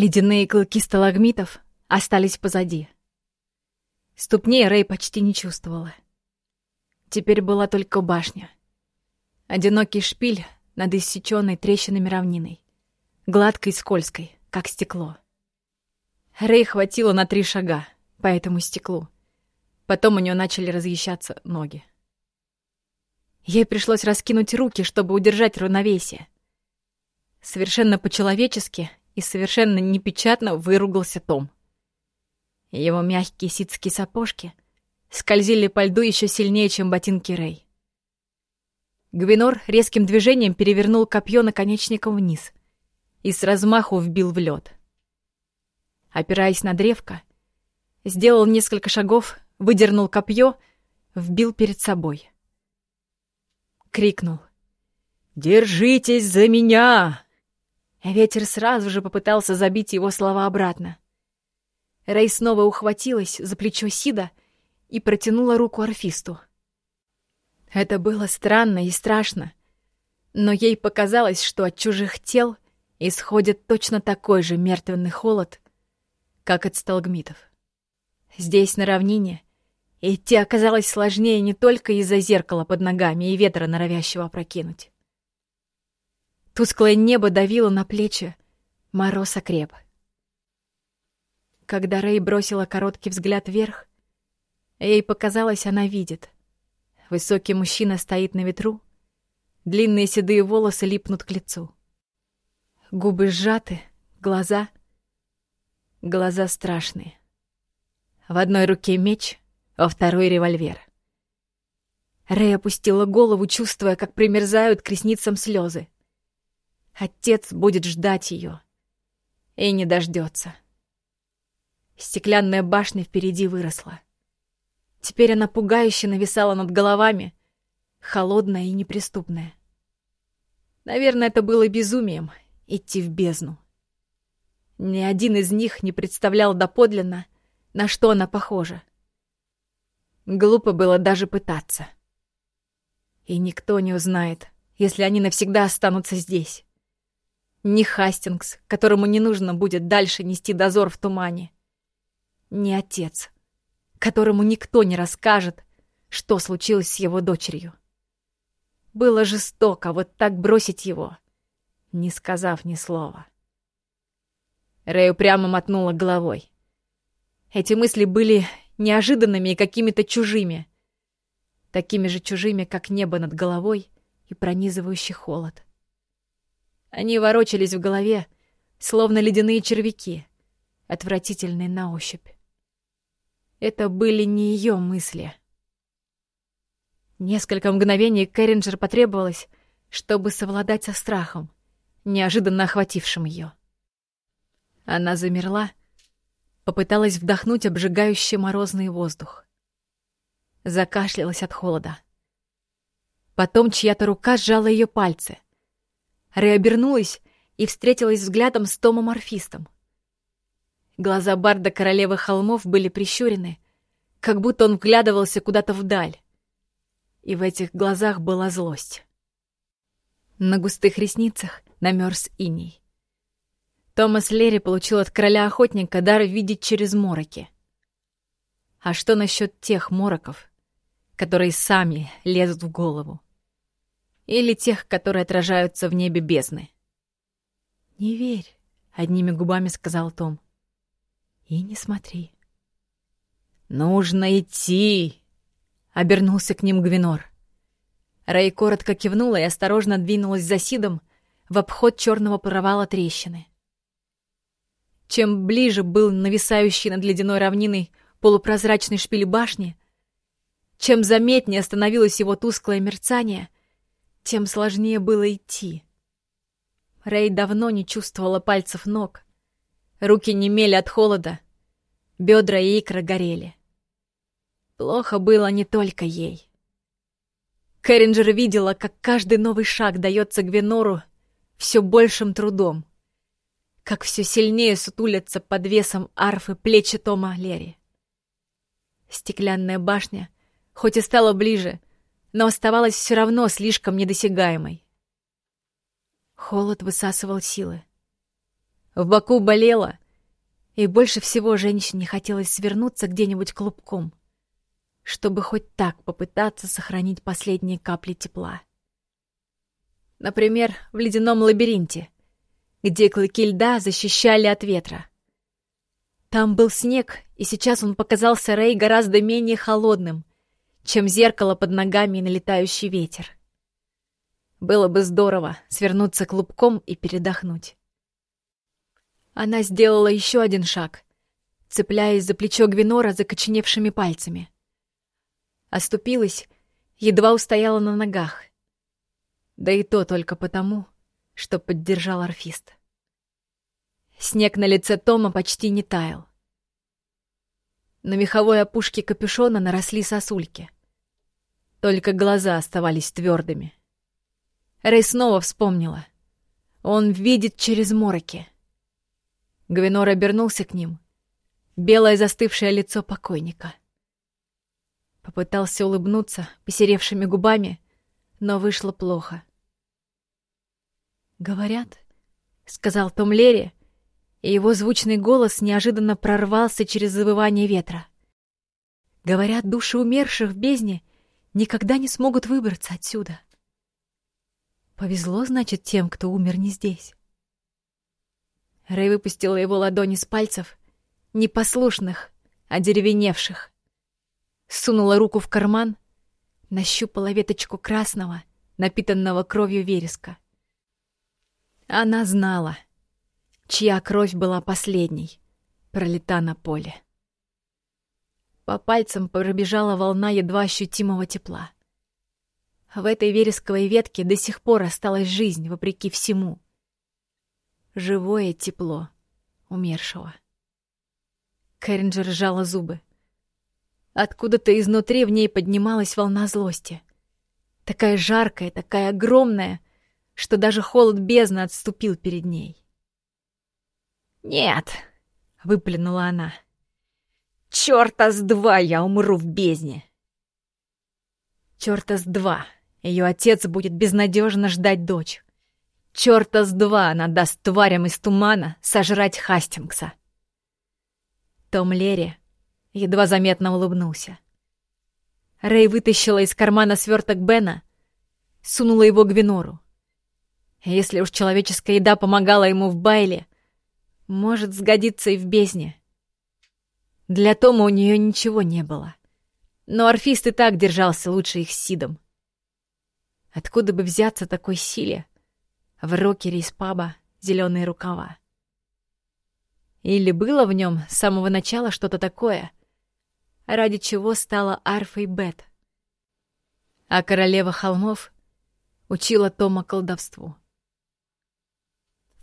Ледяные клыки сталагмитов остались позади. Ступней Рэй почти не чувствовала. Теперь была только башня. Одинокий шпиль над иссеченной трещинами равниной. Гладкой и скользкой, как стекло. Рэй хватило на три шага по этому стеклу. Потом у нее начали разъезжаться ноги. Ей пришлось раскинуть руки, чтобы удержать равновесие. Совершенно по-человечески и совершенно непечатно выругался Том. Его мягкие ситские сапожки скользили по льду еще сильнее, чем ботинки Рэй. Гвинор резким движением перевернул копье наконечником вниз и с размаху вбил в лед. Опираясь на древко, сделал несколько шагов, выдернул копье, вбил перед собой. Крикнул. «Держитесь за меня!» Ветер сразу же попытался забить его слова обратно. Рэй снова ухватилась за плечо Сида и протянула руку орфисту. Это было странно и страшно, но ей показалось, что от чужих тел исходит точно такой же мертвенный холод, как от сталгмитов. Здесь, на равнине, идти оказалось сложнее не только из-за зеркала под ногами и ветра, норовящего опрокинуть. Тусклое небо давило на плечи, мороз окреп. Когда Рэй бросила короткий взгляд вверх, ей показалось, она видит. Высокий мужчина стоит на ветру, длинные седые волосы липнут к лицу. Губы сжаты, глаза... Глаза страшные. В одной руке меч, во второй — револьвер. Рэй опустила голову, чувствуя, как примерзают к ресницам слезы. Отец будет ждать ее. И не дождется. Стеклянная башня впереди выросла. Теперь она пугающе нависала над головами, холодная и неприступная. Наверное, это было безумием — идти в бездну. Ни один из них не представлял доподлинно, на что она похожа. Глупо было даже пытаться. И никто не узнает, если они навсегда останутся здесь. Ни Хастингс, которому не нужно будет дальше нести дозор в тумане. Ни отец, которому никто не расскажет, что случилось с его дочерью. Было жестоко вот так бросить его, не сказав ни слова. Рэю прямо мотнула головой. Эти мысли были неожиданными и какими-то чужими. Такими же чужими, как небо над головой и пронизывающий холод. Они ворочались в голове, словно ледяные червяки, отвратительные на ощупь. Это были не ее мысли. Несколько мгновений Кэрринджер потребовалось, чтобы совладать со страхом, неожиданно охватившим ее. Она замерла, попыталась вдохнуть обжигающий морозный воздух. Закашлялась от холода. Потом чья-то рука сжала ее пальцы — Рэй обернулась и встретилась взглядом с Томом Орфистом. Глаза Барда королевы холмов были прищурены, как будто он вглядывался куда-то вдаль. И в этих глазах была злость. На густых ресницах намерз иней. Томас Лерри получил от короля охотника дар видеть через мороки. А что насчет тех мороков, которые сами лезут в голову? Или тех, которые отражаются в небе бездны. «Не верь», — одними губами сказал Том. «И не смотри». «Нужно идти!» — обернулся к ним Гвинор. Рэй коротко кивнула и осторожно двинулась за Сидом в обход черного провала трещины. Чем ближе был нависающий над ледяной равниной полупрозрачный шпиль башни, чем заметнее становилось его тусклое мерцание — тем сложнее было идти. Рэй давно не чувствовала пальцев ног. Руки немели от холода, бедра и икры горели. Плохо было не только ей. Кэрринджер видела, как каждый новый шаг дается Гвенору все большим трудом, как все сильнее сутулятся под весом арфы плечи Тома Лери. Стеклянная башня, хоть и стала ближе, но оставалась все равно слишком недосягаемой. Холод высасывал силы. В боку болело, и больше всего женщине хотелось свернуться где-нибудь клубком, чтобы хоть так попытаться сохранить последние капли тепла. Например, в ледяном лабиринте, где клыки льда защищали от ветра. Там был снег, и сейчас он показался Рэй гораздо менее холодным, чем зеркало под ногами и налетающий ветер. Было бы здорово свернуться клубком и передохнуть. Она сделала еще один шаг, цепляясь за плечо Гвинора закоченевшими пальцами. Оступилась, едва устояла на ногах. Да и то только потому, что поддержал орфист. Снег на лице Тома почти не таял. На меховой опушке капюшона наросли сосульки. Только глаза оставались твердыми. Рэй снова вспомнила. Он видит через мороки. Гвинор обернулся к ним. Белое застывшее лицо покойника. Попытался улыбнуться посеревшими губами, но вышло плохо. «Говорят», — сказал Том Лерри, и его звучный голос неожиданно прорвался через завывание ветра. «Говорят, души умерших в бездне никогда не смогут выбраться отсюда. Повезло, значит, тем, кто умер не здесь». Рэй выпустила его ладони с пальцев, непослушных, одеревеневших. Сунула руку в карман, нащупала веточку красного, напитанного кровью вереска. Она знала, чья кровь была последней, пролита на поле. По пальцам пробежала волна едва ощутимого тепла. В этой вересковой ветке до сих пор осталась жизнь, вопреки всему — живое тепло умершего. Кэрринджер сжала зубы. Откуда-то изнутри в ней поднималась волна злости. Такая жаркая, такая огромная, что даже холод бездны отступил перед ней. «Нет!» — выплюнула она. «Чёрта с два я умру в бездне!» «Чёрта с два!» Ее отец будет безнадежно ждать дочь. Чёрта с два она даст тварям из тумана сожрать Хастингса. Том Лерри едва заметно улыбнулся. Рэй вытащила из кармана сверток Бена, сунула его Гвинору. Если уж человеческая еда помогала ему в байле, может сгодиться и в бездне. Для Тома у нее ничего не было. Но орфист и так держался лучше их с Сидом. Откуда бы взяться такой силе, в рокере из паба зеленые рукава. Или было в нем с самого начала что-то такое, ради чего стала арфой Бет. А королева холмов учила Тома колдовству.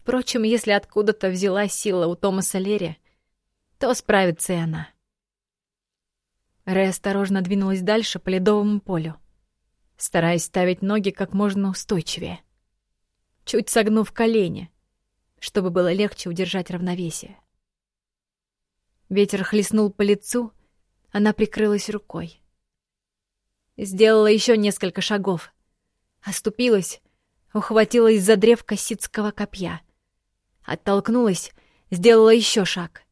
Впрочем, если откуда-то взяла сила у Томаса Лерри, то справится и она. Рэй осторожно двинулась дальше по ледовому полю, стараясь ставить ноги как можно устойчивее чуть согнув колени, чтобы было легче удержать равновесие. Ветер хлестнул по лицу, она прикрылась рукой. Сделала еще несколько шагов. Оступилась, ухватилась за древко ситского копья. Оттолкнулась, сделала еще шаг.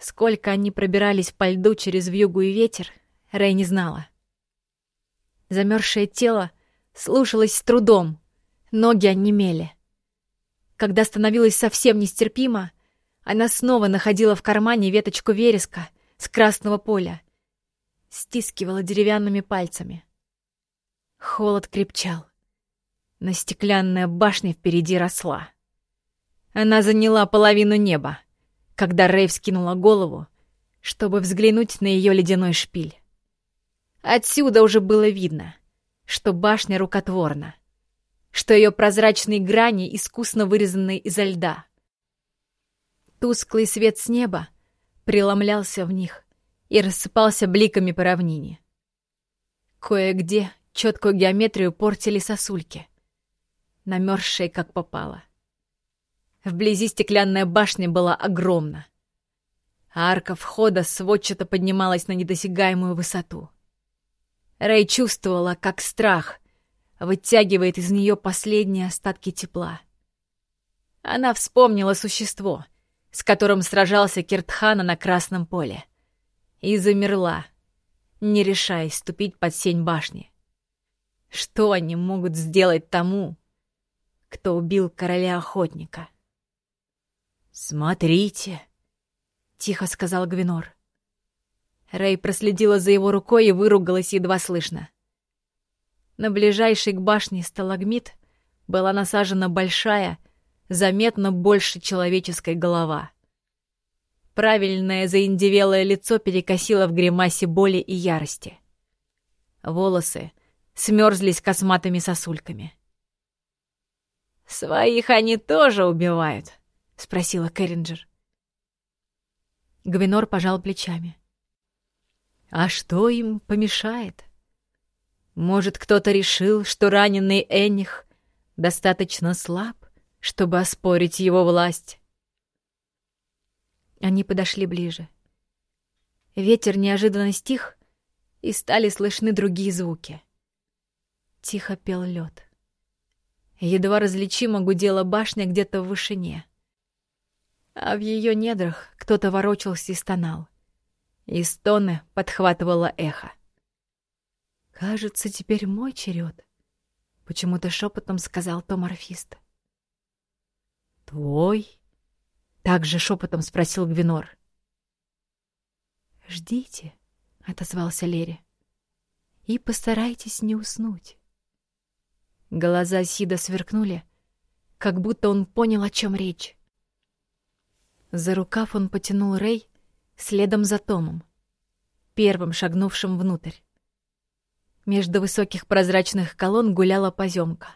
Сколько они пробирались по льду через вьюгу и ветер, Рэй не знала. Замерзшее тело слушалось с трудом, Ноги онемели. Когда становилось совсем нестерпимо, она снова находила в кармане веточку вереска с красного поля. Стискивала деревянными пальцами. Холод крепчал. Но стеклянная башня впереди росла. Она заняла половину неба, когда Рэй вскинула голову, чтобы взглянуть на ее ледяной шпиль. Отсюда уже было видно, что башня рукотворна что ее прозрачные грани искусно вырезаны изо льда. Тусклый свет с неба преломлялся в них и рассыпался бликами по равнине. Кое-где четкую геометрию портили сосульки, намерзшие как попало. Вблизи стеклянная башня была огромна, а арка входа сводчато поднималась на недосягаемую высоту. Рэй чувствовала, как страх — вытягивает из нее последние остатки тепла. Она вспомнила существо, с которым сражался Киртхана на Красном поле, и замерла, не решаясь ступить под сень башни. Что они могут сделать тому, кто убил короля-охотника? «Смотрите!» — тихо сказал Гвинор. Рэй проследила за его рукой и выругалась едва слышно. На ближайшей к башне сталагмит была насажена большая, заметно больше человеческой голова. Правильное заиндевелое лицо перекосило в гримасе боли и ярости. Волосы смерзлись косматыми сосульками. «Своих они тоже убивают?» — спросила Кэрринджер. Гвинор пожал плечами. «А что им помешает? Может, кто-то решил, что раненый Энних достаточно слаб, чтобы оспорить его власть?» Они подошли ближе. Ветер неожиданно стих, и стали слышны другие звуки. Тихо пел лед. Едва различимо гудела башня где-то в вышине. А в ее недрах кто-то ворочался и стонал. И стоны подхватывало эхо. «Кажется, теперь мой черед», — почему-то шепотом сказал Том Орфист. «Твой?» — также шепотом спросил Гвинор. «Ждите», — отозвался Лери, — «и постарайтесь не уснуть». Глаза Сида сверкнули, как будто он понял, о чем речь. За рукав он потянул Рэй следом за Томом, первым шагнувшим внутрь. Между высоких прозрачных колонн гуляла поземка.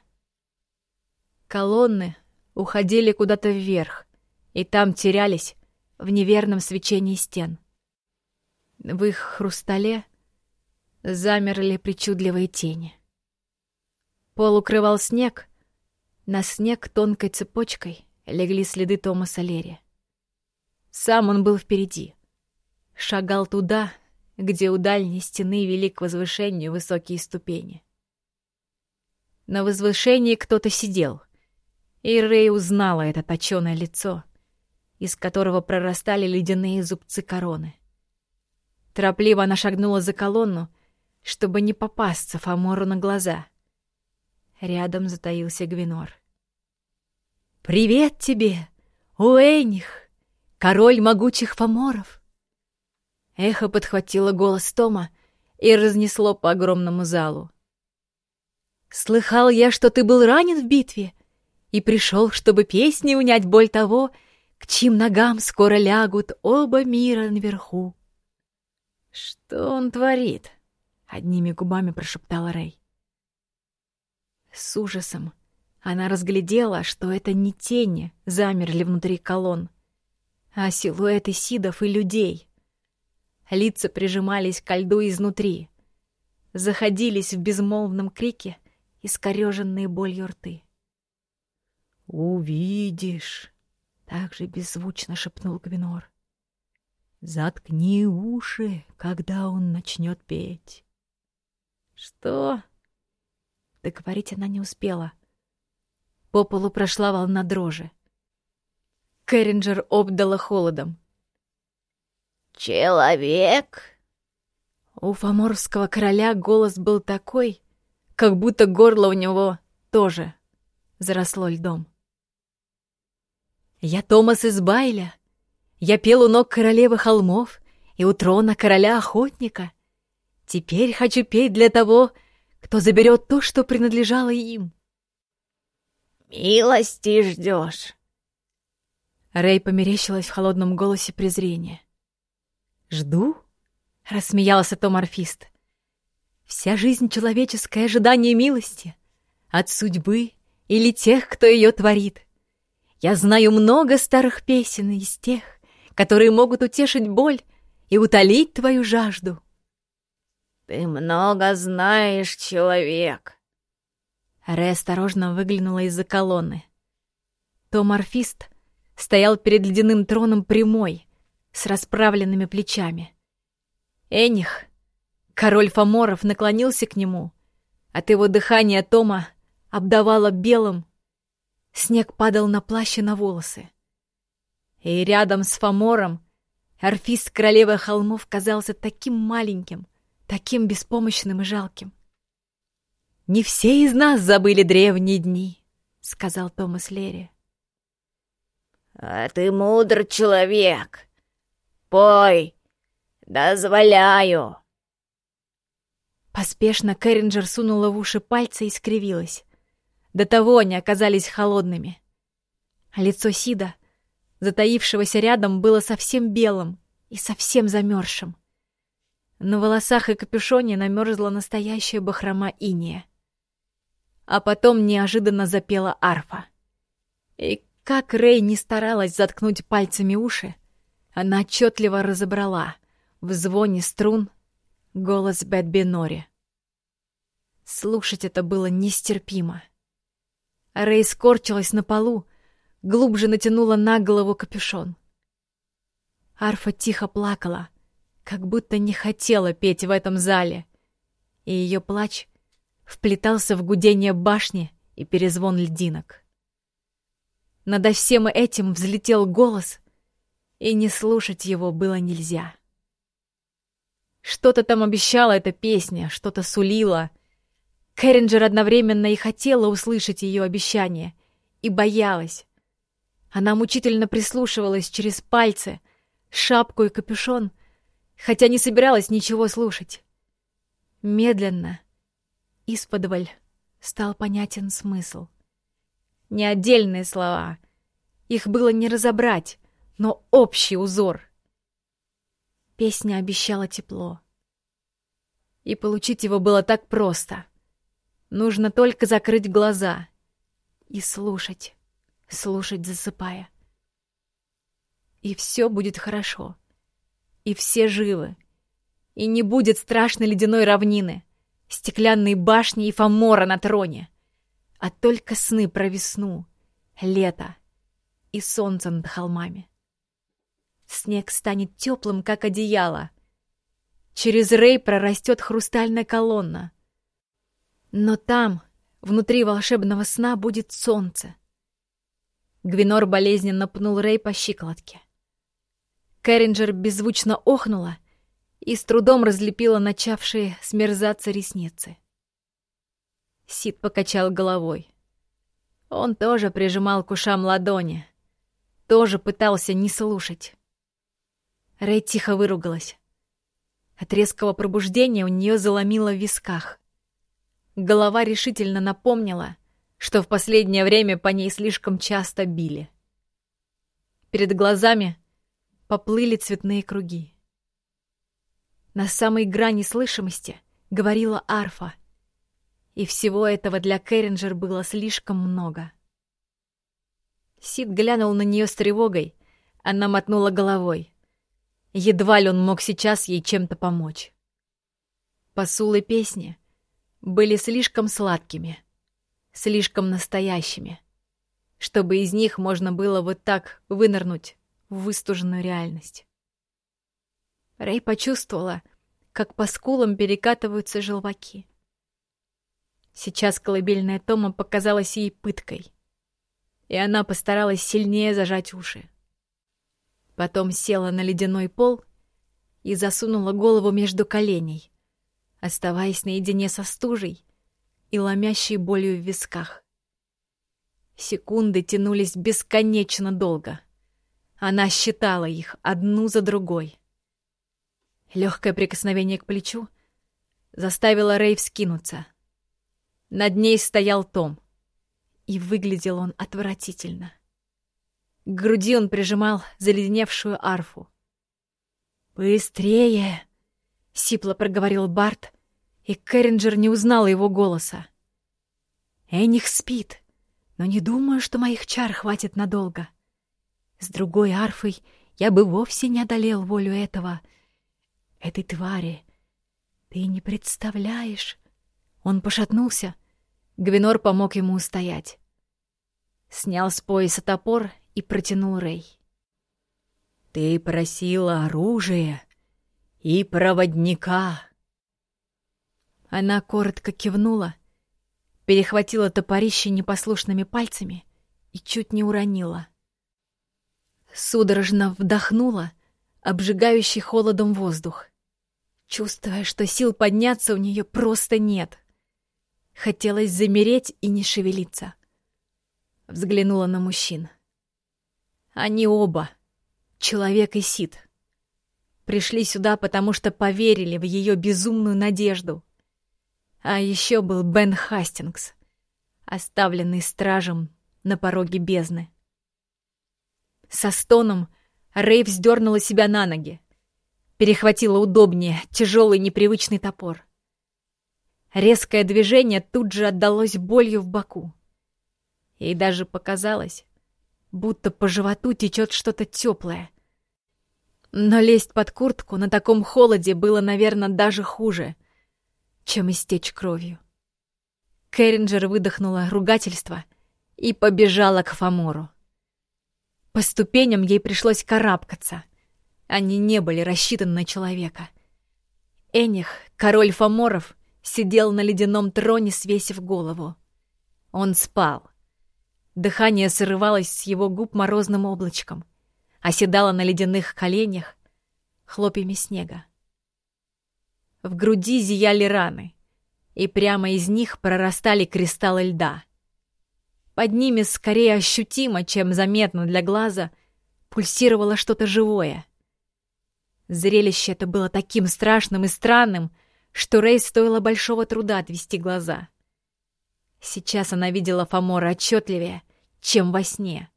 Колонны уходили куда-то вверх, и там терялись в неверном свечении стен. В их хрустале замерли причудливые тени. Пол укрывал снег. На снег тонкой цепочкой легли следы Томаса Лерри. Сам он был впереди. Шагал туда, где у дальней стены вели к возвышению высокие ступени. На возвышении кто-то сидел, и Рэй узнала это точёное лицо, из которого прорастали ледяные зубцы короны. Торопливо она шагнула за колонну, чтобы не попасться Фомору на глаза — Рядом затаился Гвинор. «Привет тебе, Уэйних, король могучих фаморов!» Эхо подхватило голос Тома и разнесло по огромному залу. «Слыхал я, что ты был ранен в битве и пришел, чтобы песни унять боль того, к чьим ногам скоро лягут оба мира наверху». «Что он творит?» — одними губами прошептала Рэй. С ужасом она разглядела, что это не тени замерли внутри колонн, а силуэты сидов и людей. Лица прижимались к льду изнутри, заходились в безмолвном крике искореженные болью рты. «Увидишь!» — так же беззвучно шепнул Гвинор. «Заткни уши, когда он начнет петь». «Что?» Договорить она не успела. По полу прошла волна дрожи. Кэрринджер обдала холодом. «Человек?» У фаморского короля голос был такой, как будто горло у него тоже заросло льдом. «Я Томас из Байля. Я пел у ног королевы холмов и у трона короля-охотника. Теперь хочу петь для того, кто заберет то, что принадлежало им. «Милости ждешь!» Рэй померещилась в холодном голосе презрения. «Жду?» — рассмеялся Том Орфист. «Вся жизнь человеческая — ожидание милости. От судьбы или тех, кто ее творит. Я знаю много старых песен из тех, которые могут утешить боль и утолить твою жажду. «Ты много знаешь, человек!» Рэ осторожно выглянула из-за колонны. Том Орфист стоял перед ледяным троном прямой, с расправленными плечами. Эних, король Фоморов, наклонился к нему. От его дыхания Тома обдавало белым, Снег падал на плащ и на волосы. И рядом с Фомором Орфист королевы холмов казался таким маленьким, таким беспомощным и жалким. «Не все из нас забыли древние дни», — сказал Томас Лерри. «А ты мудр человек. Пой, дозволяю». Поспешно Кэрринджер сунула в уши пальцы и скривилась. До того они оказались холодными. лицо Сида, затаившегося рядом, было совсем белым и совсем замерзшим. На волосах и капюшоне намерзла настоящая бахрома иния. А потом неожиданно запела арфа. И как Рэй не старалась заткнуть пальцами уши, она отчетливо разобрала в звоне струн голос Бэтби Нори. Слушать это было нестерпимо. Рэй скорчилась на полу, глубже натянула на голову капюшон. Арфа тихо плакала, как будто не хотела петь в этом зале, и ее плач вплетался в гудение башни и перезвон льдинок. Надо всем этим взлетел голос, и не слушать его было нельзя. Что-то там обещала эта песня, что-то сулила — Кэрринджер одновременно и хотела услышать ее обещание, и боялась. Она мучительно прислушивалась через пальцы, шапку и капюшон, хотя не собиралась ничего слушать. Медленно, исподволь, стал понятен смысл. Не отдельные слова, их было не разобрать, но общий узор. Песня обещала тепло. И получить его было так просто — Нужно только закрыть глаза и слушать, слушать, засыпая. И все будет хорошо. И все живы. И не будет страшной ледяной равнины, стеклянной башни и фамора на троне, а только сны про весну, лето и солнце над холмами. Снег станет теплым, как одеяло. Через Рей прорастет хрустальная колонна — но там, внутри волшебного сна, будет солнце. Гвинор болезненно пнул Рэй по щиколотке. Кэрринджер беззвучно охнула и с трудом разлепила начавшие смерзаться ресницы. Сид покачал головой. Он тоже прижимал к ушам ладони, тоже пытался не слушать. Рэй тихо выругалась. От резкого пробуждения у нее заломило в висках. Голова решительно напомнила, что в последнее время по ней слишком часто били. Перед глазами поплыли цветные круги. На самой грани слышимости говорила арфа, и всего этого для Кэрринджер было слишком много. Сид глянул на нее с тревогой, она мотнула головой. Едва ли он мог сейчас ей чем-то помочь. Посулы песни — были слишком сладкими, слишком настоящими, чтобы из них можно было вот так вынырнуть в выстуженную реальность. Рэй почувствовала, как по скулам перекатываются желваки. Сейчас колыбельная Тома показалась ей пыткой, и она постаралась сильнее зажать уши. Потом села на ледяной пол и засунула голову между коленей, оставаясь наедине со стужей и ломящей болью в висках. Секунды тянулись бесконечно долго. Она считала их одну за другой. Легкое прикосновение к плечу заставило Рэй вскинуться. Над ней стоял Том, и выглядел он отвратительно. К груди он прижимал заледеневшую арфу. «Быстрее!» — сипло проговорил Барт, и Кэрринджер не узнала его голоса. Эних спит, но не думаю, что моих чар хватит надолго. С другой арфой я бы вовсе не одолел волю этого... этой твари. Ты не представляешь... Он пошатнулся. Гвинор помог ему устоять. Снял с пояса топор и протянул Рэй. «Ты просила оружие и проводника», она коротко кивнула, перехватила топорище непослушными пальцами и чуть не уронила. Судорожно вдохнула обжигающий холодом воздух, чувствуя, что сил подняться у нее просто нет. Хотелось замереть и не шевелиться. Взглянула на мужчин. Они оба, человек и Сид, пришли сюда, потому что поверили в ее безумную надежду. А еще был Бен Хастингс, оставленный стражем на пороге бездны. Со стоном Рэй вздернула себя на ноги, перехватила удобнее тяжелый непривычный топор. Резкое движение тут же отдалось болью в боку. Ей даже показалось, будто по животу течет что-то теплое. Но лезть под куртку на таком холоде было, наверное, даже хуже, чем истечь кровью. Кэрринджер выдохнула ругательство и побежала к Фомору. По ступеням ей пришлось карабкаться. Они не были рассчитаны на человека. Эних, король Фоморов, сидел на ледяном троне, свесив голову. Он спал. Дыхание срывалось с его губ морозным облачком, оседало на ледяных коленях хлопьями снега. В груди зияли раны, и прямо из них прорастали кристаллы льда. Под ними скорее ощутимо, чем заметно для глаза, пульсировало что-то живое. Зрелище это было таким страшным и странным, что Рэй стоило большого труда отвести глаза. Сейчас она видела Фомора отчетливее, чем во сне.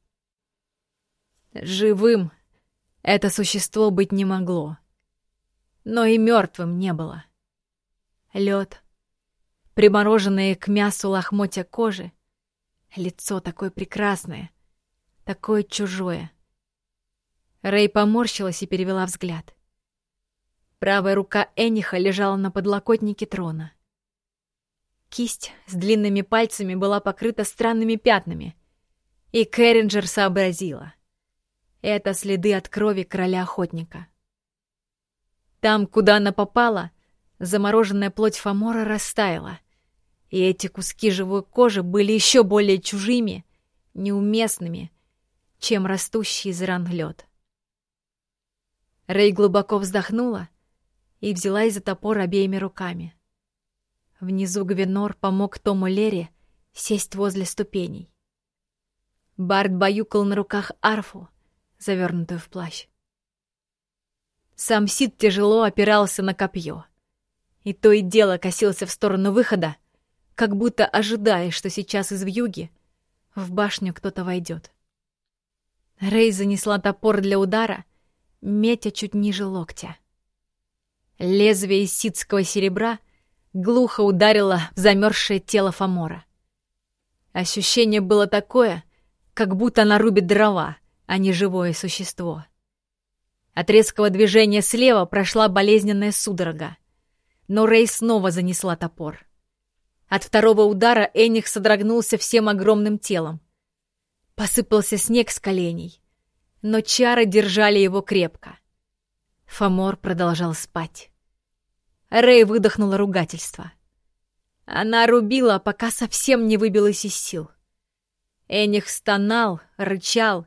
Живым это существо быть не могло. Но и мертвым не было. Лед, примороженные к мясу лохмотья кожи, лицо такое прекрасное, такое чужое. Рэй поморщилась и перевела взгляд. Правая рука Эниха лежала на подлокотнике трона. Кисть с длинными пальцами была покрыта странными пятнами, и Кэрринджер сообразила. Это следы от крови короля-охотника. Там, куда она попала, замороженная плоть Фомора растаяла, и эти куски живой кожи были еще более чужими, неуместными, чем растущий из ран лед. Рэй глубоко вздохнула и взялась за топор обеими руками. Внизу Гвенор помог Тому Лере сесть возле ступеней. Барт баюкал на руках арфу, завернутую в плащ. Сам Сид тяжело опирался на копье. И то и дело косился в сторону выхода, как будто ожидая, что сейчас из вьюги в башню кто-то войдет. Рей занесла топор для удара, метя чуть ниже локтя. Лезвие ситского серебра глухо ударило в замерзшее тело Фомора. Ощущение было такое, как будто она рубит дрова, а не живое существо. От резкого движения слева прошла болезненная судорога, но Рэй снова занесла топор. От второго удара Эних содрогнулся всем огромным телом. Посыпался снег с коленей, но чары держали его крепко. Фомор продолжал спать. Рэй выдохнула ругательство. Она рубила, пока совсем не выбилась из сил. Эних стонал, рычал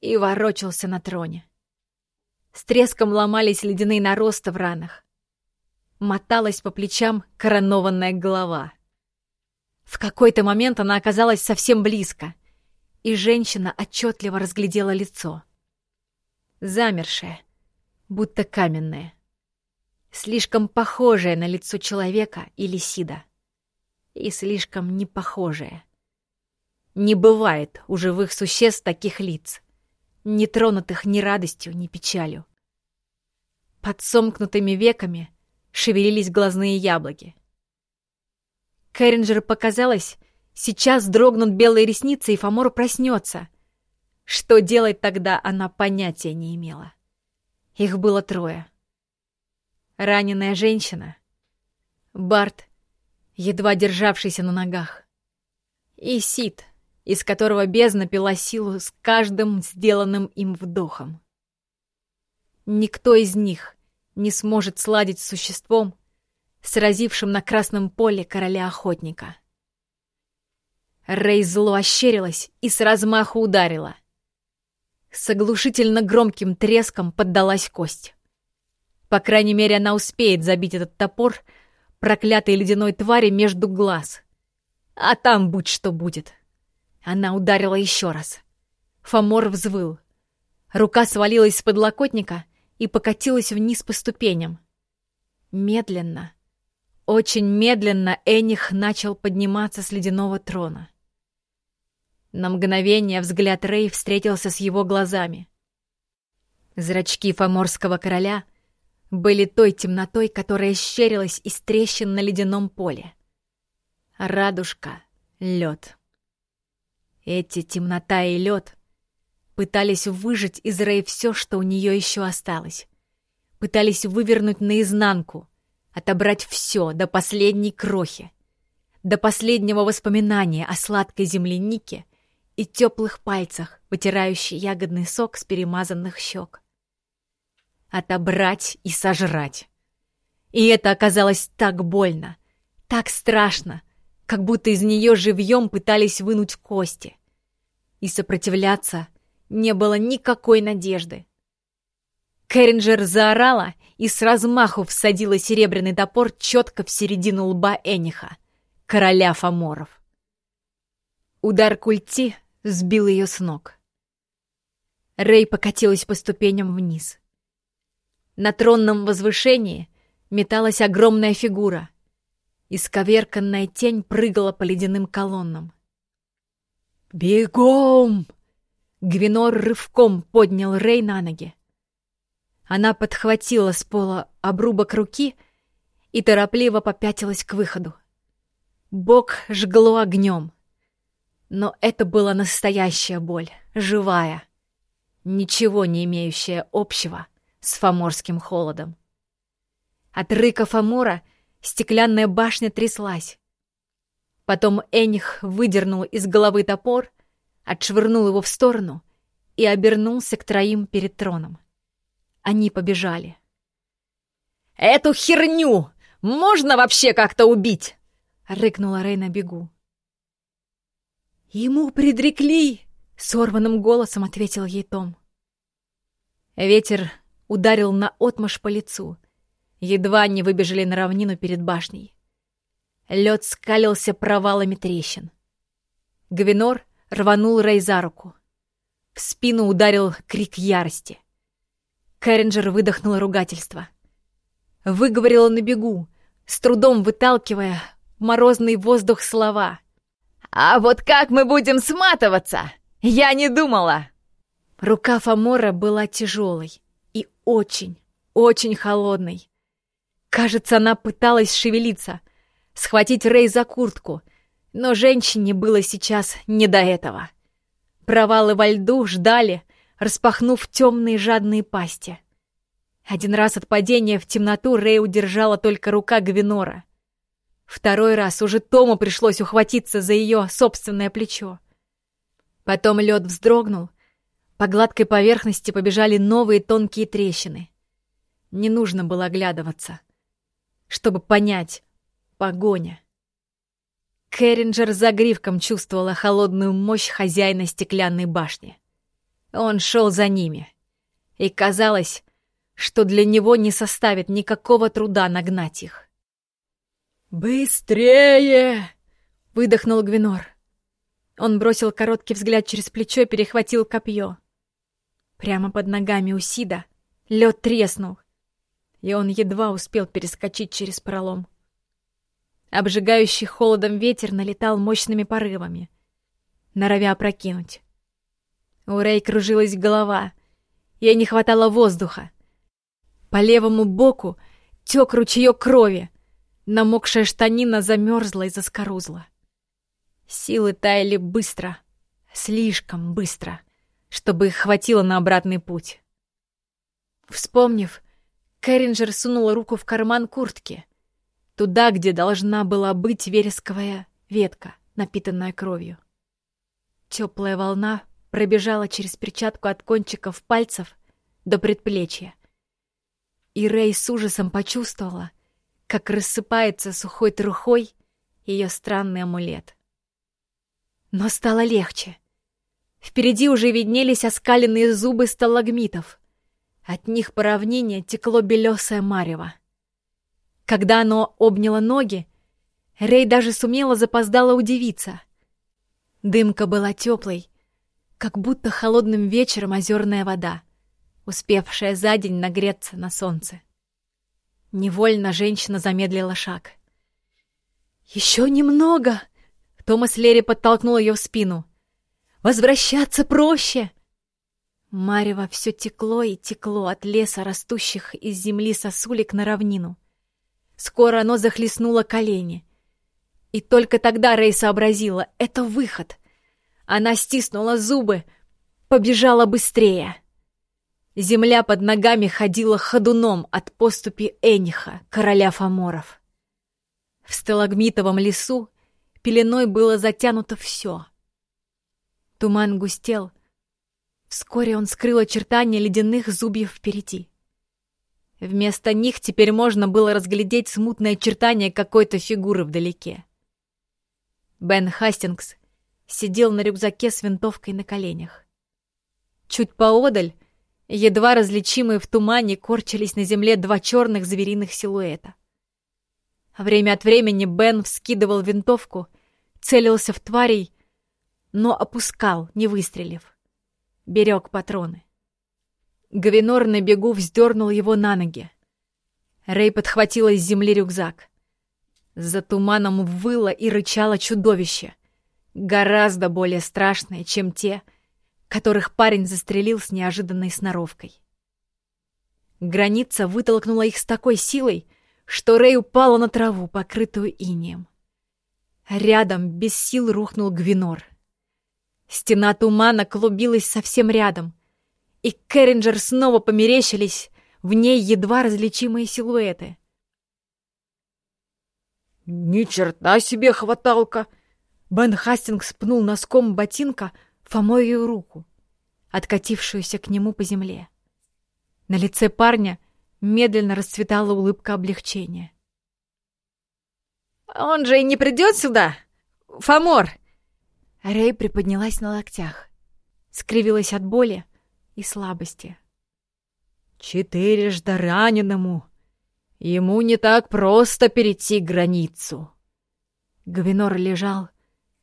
и ворочался на троне. С треском ломались ледяные наросты в ранах. Моталась по плечам коронованная голова. В какой-то момент она оказалась совсем близко, и женщина отчетливо разглядела лицо. Замершее, будто каменное. Слишком похожее на лицо человека или сида. И слишком непохожее. Не бывает у живых существ таких лиц, не тронутых ни радостью, ни печалью. Под сомкнутыми веками шевелились глазные яблоки. Кэрринджер показалось, сейчас дрогнут белые ресницы, и Фомор проснется. Что делать тогда, она понятия не имела. Их было трое. Раненая женщина, Барт, едва державшийся на ногах, и Сид, из которого бездна пила силу с каждым сделанным им вдохом. Никто из них не сможет сладить с существом, сразившим на красном поле короля-охотника. Рэй зло ощерилась и с размаху ударила. С оглушительно громким треском поддалась кость. По крайней мере, она успеет забить этот топор проклятой ледяной твари между глаз. А там будь что будет. Она ударила еще раз. Фомор взвыл. Рука свалилась с подлокотника и покатилась вниз по ступеням. Медленно, очень медленно Эних начал подниматься с ледяного трона. На мгновение взгляд Рэй встретился с его глазами. Зрачки фоморского короля были той темнотой, которая щерилась из трещин на ледяном поле. Радужка, лед. Эти темнота и лед пытались выжать из Рэй все, что у нее еще осталось. Пытались вывернуть наизнанку, отобрать все до последней крохи, до последнего воспоминания о сладкой землянике и теплых пальцах, вытирающей ягодный сок с перемазанных щек. Отобрать и сожрать. И это оказалось так больно, так страшно, как будто из нее живьем пытались вынуть кости. И сопротивляться не было никакой надежды. Кэрринджер заорала и с размаху всадила серебряный топор четко в середину лба Эниха, короля фаморов. Удар культи сбил ее с ног. Рэй покатилась по ступеням вниз. На тронном возвышении металась огромная фигура. Исковерканная тень прыгала по ледяным колоннам. «Бегом!» Гвинор рывком поднял Рэй на ноги. Она подхватила с пола обрубок руки и торопливо попятилась к выходу. Бок жгло огнем. Но это была настоящая боль, живая, ничего не имеющая общего с фаморским холодом. От рыка Фомора стеклянная башня тряслась. Потом Эних выдернул из головы топор, отшвырнул его в сторону и обернулся к троим перед троном. Они побежали. «Эту херню можно вообще как-то убить?» — рыкнула Рей на бегу. «Ему предрекли!» — сорванным голосом ответил ей Том. Ветер ударил на отмаш по лицу. Едва не выбежали на равнину перед башней. Лед скалился провалами трещин. Гвинор рванул Рэй за руку. В спину ударил крик ярости. Кэрринджер выдохнула ругательство. Выговорила на бегу, с трудом выталкивая морозный воздух слова — «А вот как мы будем сматываться? Я не думала!» Рука Фомора была тяжелой и очень, очень холодной. Кажется, она пыталась шевелиться, схватить Рэй за куртку, но женщине было сейчас не до этого. Провалы во льду ждали, распахнув темные жадные пасти. Один раз от падения в темноту Рэй удержала только рука Гвинора. Второй раз уже Тому пришлось ухватиться за ее собственное плечо. Потом лед вздрогнул, по гладкой поверхности побежали новые тонкие трещины. Не нужно было оглядываться, чтобы понять — погоня. Кэрринджер за гривком чувствовала холодную мощь хозяина стеклянной башни. Он шел за ними, и казалось, что для него не составит никакого труда нагнать их. «Быстрее!» — выдохнул Гвинор. Он бросил короткий взгляд через плечо перехватил копье. Прямо под ногами у Сида лед треснул, и он едва успел перескочить через пролом. Обжигающий холодом ветер налетал мощными порывами, норовя опрокинуть. У Рэй кружилась голова, ей не хватало воздуха. По левому боку тек ручеек крови, Намокшая штанина замерзла и заскорузла. Силы таяли быстро, слишком быстро, чтобы их хватило на обратный путь. Вспомнив, Кэрринджер сунула руку в карман куртки, туда, где должна была быть вересковая ветка, напитанная кровью. Теплая волна пробежала через перчатку от кончиков пальцев до предплечья. И Рэй с ужасом почувствовала — как рассыпается сухой трухой ее странный амулет. Но стало легче. Впереди уже виднелись оскаленные зубы сталагмитов. От них по равнине текло белесое марево. Когда оно обняло ноги, Рэй даже сумела запоздала удивиться. Дымка была теплой, как будто холодным вечером озерная вода, успевшая за день нагреться на солнце. Невольно женщина замедлила шаг. «Еще немного!» Томас Лерри подтолкнул ее в спину. «Возвращаться проще!» Марево все текло и текло от леса, растущих из земли сосулек на равнину. Скоро оно захлестнуло колени. И только тогда Рэй сообразила — это выход. Она стиснула зубы, побежала быстрее. Земля под ногами ходила ходуном от поступи Эниха, короля фаморов. В сталагмитовом лесу пеленой было затянуто все. Туман густел. Вскоре он скрыл очертания ледяных зубьев впереди. Вместо них теперь можно было разглядеть смутное очертание какой-то фигуры вдалеке. Бен Хастингс сидел на рюкзаке с винтовкой на коленях. Чуть поодаль, едва различимые в тумане, корчились на земле два черных звериных силуэта. Время от времени Бен вскидывал винтовку, целился в тварей, но опускал, не выстрелив. Берег патроны. Гавинор на бегу вздернул его на ноги. Рэй подхватила из земли рюкзак. За туманом выло и рычало чудовище. Гораздо более страшное, чем те, которых парень застрелил с неожиданной сноровкой. Граница вытолкнула их с такой силой, что Рэй упала на траву, покрытую инеем. Рядом без сил рухнул Гвинор. Стена тумана клубилась совсем рядом, и Кэрринджер снова померещились в ней едва различимые силуэты. «Ни черта себе хваталка!» Бен Хастингс пнул носком ботинка Фомою руку, откатившуюся к нему по земле. На лице парня медленно расцветала улыбка облегчения. «Он же и не придет сюда! Фомор!» Рэй приподнялась на локтях, скривилась от боли и слабости. «Четырежды раненому! Ему не так просто перейти границу!» Гавинор лежал,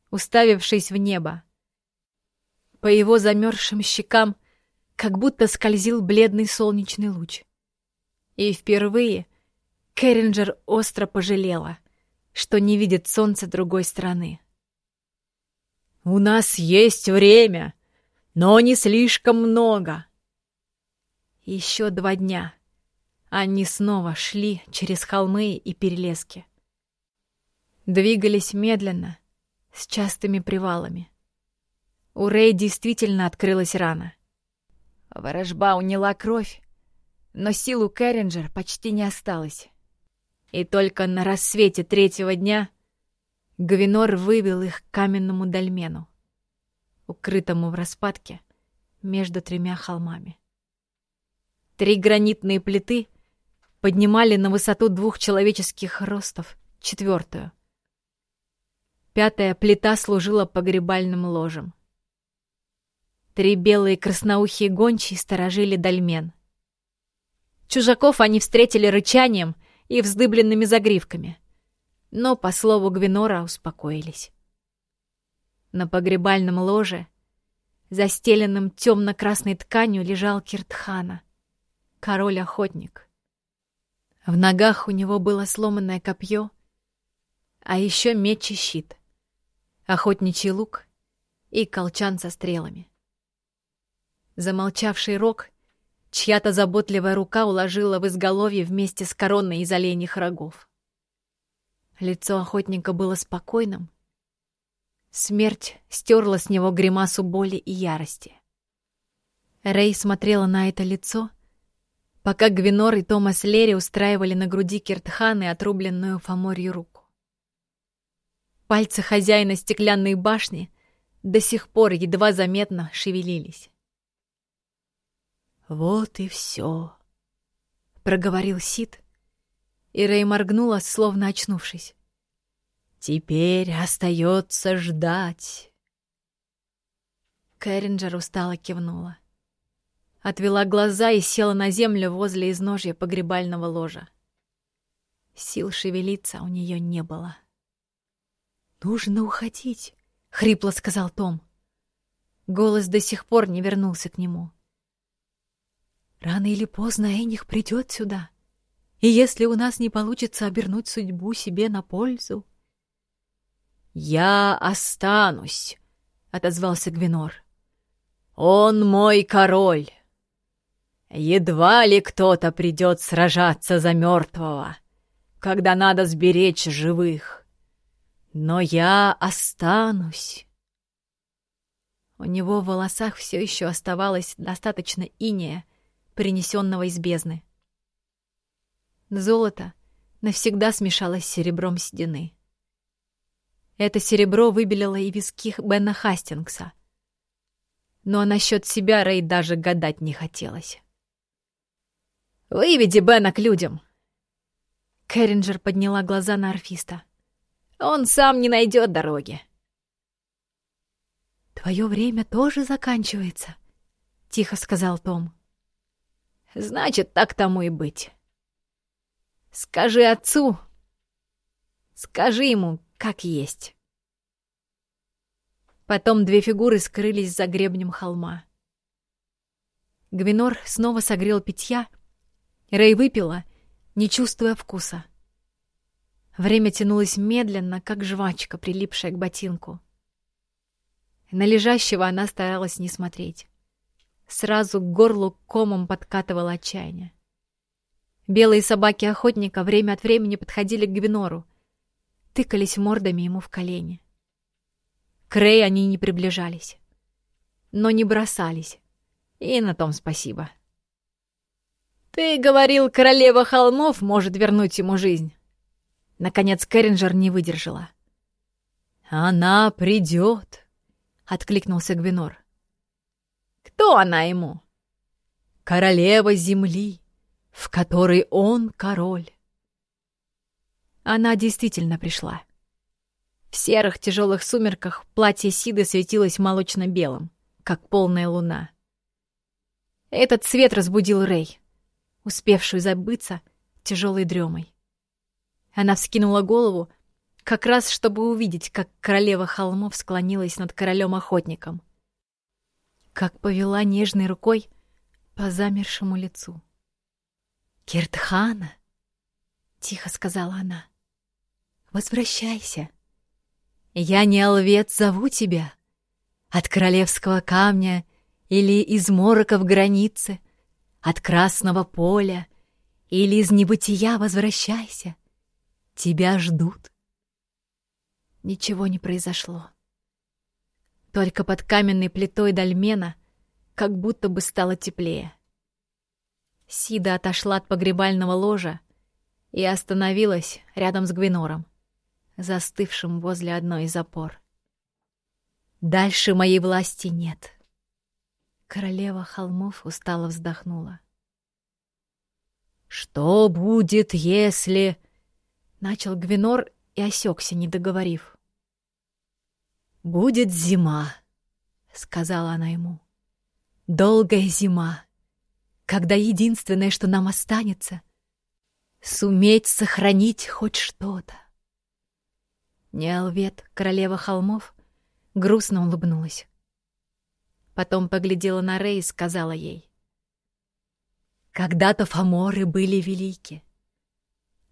уставившись в небо. По его замерзшим щекам как будто скользил бледный солнечный луч. И впервые Керринджер остро пожалела, что не видит солнца другой стороны. «У нас есть время, но не слишком много». Еще два дня. Они снова шли через холмы и перелески. Двигались медленно, с частыми привалами. У Рэй действительно открылась рана. Ворожба уняла кровь, но силу Кэрринджер почти не осталось. И только на рассвете третьего дня Гавинор вывел их к каменному дольмену, укрытому в распадке между тремя холмами. Три гранитные плиты поднимали на высоту двух человеческих ростов четвертую. Пятая плита служила погребальным ложем. Три белые красноухие гончие сторожили дольмен. Чужаков они встретили рычанием и вздыбленными загривками, но, по слову Гвинора, успокоились. На погребальном ложе, застеленным темно-красной тканью, лежал Киртхана, король-охотник. В ногах у него было сломанное копье, а еще меч и щит, охотничий лук и колчан со стрелами. Замолчавший рог, чья-то заботливая рука уложила в изголовье вместе с короной из оленьих рогов. Лицо охотника было спокойным. Смерть стерла с него гримасу боли и ярости. Рэй смотрела на это лицо, пока Гвинор и Томас Лерри устраивали на груди Киртханы отрубленную Фоморью руку. Пальцы хозяина стеклянной башни до сих пор едва заметно шевелились. «Вот и все», — проговорил Сид, и Рэй моргнула, словно очнувшись. «Теперь остается ждать». Кэрринджер устало кивнула. Отвела глаза и села на землю возле изножья погребального ложа. Сил шевелиться у нее не было. «Нужно уходить», — хрипло сказал Том. Голос до сих пор не вернулся к нему. «Рано или поздно Эних придет сюда, и если у нас не получится обернуть судьбу себе на пользу...» «Я останусь», — отозвался Гвинор. «Он мой король. Едва ли кто-то придет сражаться за мертвого, когда надо сберечь живых. Но я останусь». У него в волосах все еще оставалось достаточно иния, принесенного из бездны. Золото навсегда смешалось с серебром седины. Это серебро выбелило и виски Бена Хастингса. Но насчет себя Рэй даже гадать не хотелось. «Выведи Бена к людям!» Кэрринджер подняла глаза на орфиста. «Он сам не найдет дороги!» «Твое время тоже заканчивается», — тихо сказал Том. «Значит, так тому и быть. Скажи отцу, скажи ему, как есть». Потом две фигуры скрылись за гребнем холма. Гвинор снова согрел питья. Рэй выпила, не чувствуя вкуса. Время тянулось медленно, как жвачка, прилипшая к ботинку. На лежащего она старалась не смотреть. Сразу к горлу комом подкатывало отчаяние. Белые собаки охотника время от времени подходили к Гвинору, тыкались мордами ему в колени. К Рэй они не приближались, но не бросались, и на том спасибо. «Ты говорил, королева холмов может вернуть ему жизнь!» Наконец Кэрринджер не выдержала. «Она придет!» откликнулся Гвинор. Кто она ему? Королева земли, в которой он король. Она действительно пришла. В серых тяжелых сумерках платье Сиды светилось молочно-белым, как полная луна. Этот свет разбудил Рэй, успевшую забыться тяжелой дремой. Она вскинула голову как раз чтобы увидеть, как королева холмов склонилась над королем-охотником. Как повела нежной рукой по замершему лицу. «Киртхана!» — тихо сказала она. «Возвращайся. Я не Алвет зову тебя. От королевского камня или из морока в границе, от красного поля или из небытия возвращайся. Тебя ждут. Ничего не произошло. Только под каменной плитой дольмена как будто бы стало теплее. Сида отошла от погребального ложа и остановилась рядом с Гвинором, застывшим возле одной из опор. «Дальше моей власти нет». Королева холмов устало вздохнула. «Что будет, если...» Начал Гвинор и осекся, не договорив. «Будет зима», — сказала она ему. «Долгая зима, когда единственное, что нам останется, суметь сохранить хоть что-то». Неалвет, королева холмов, грустно улыбнулась. Потом поглядела на Рэй и сказала ей. «Когда-то фаморы были велики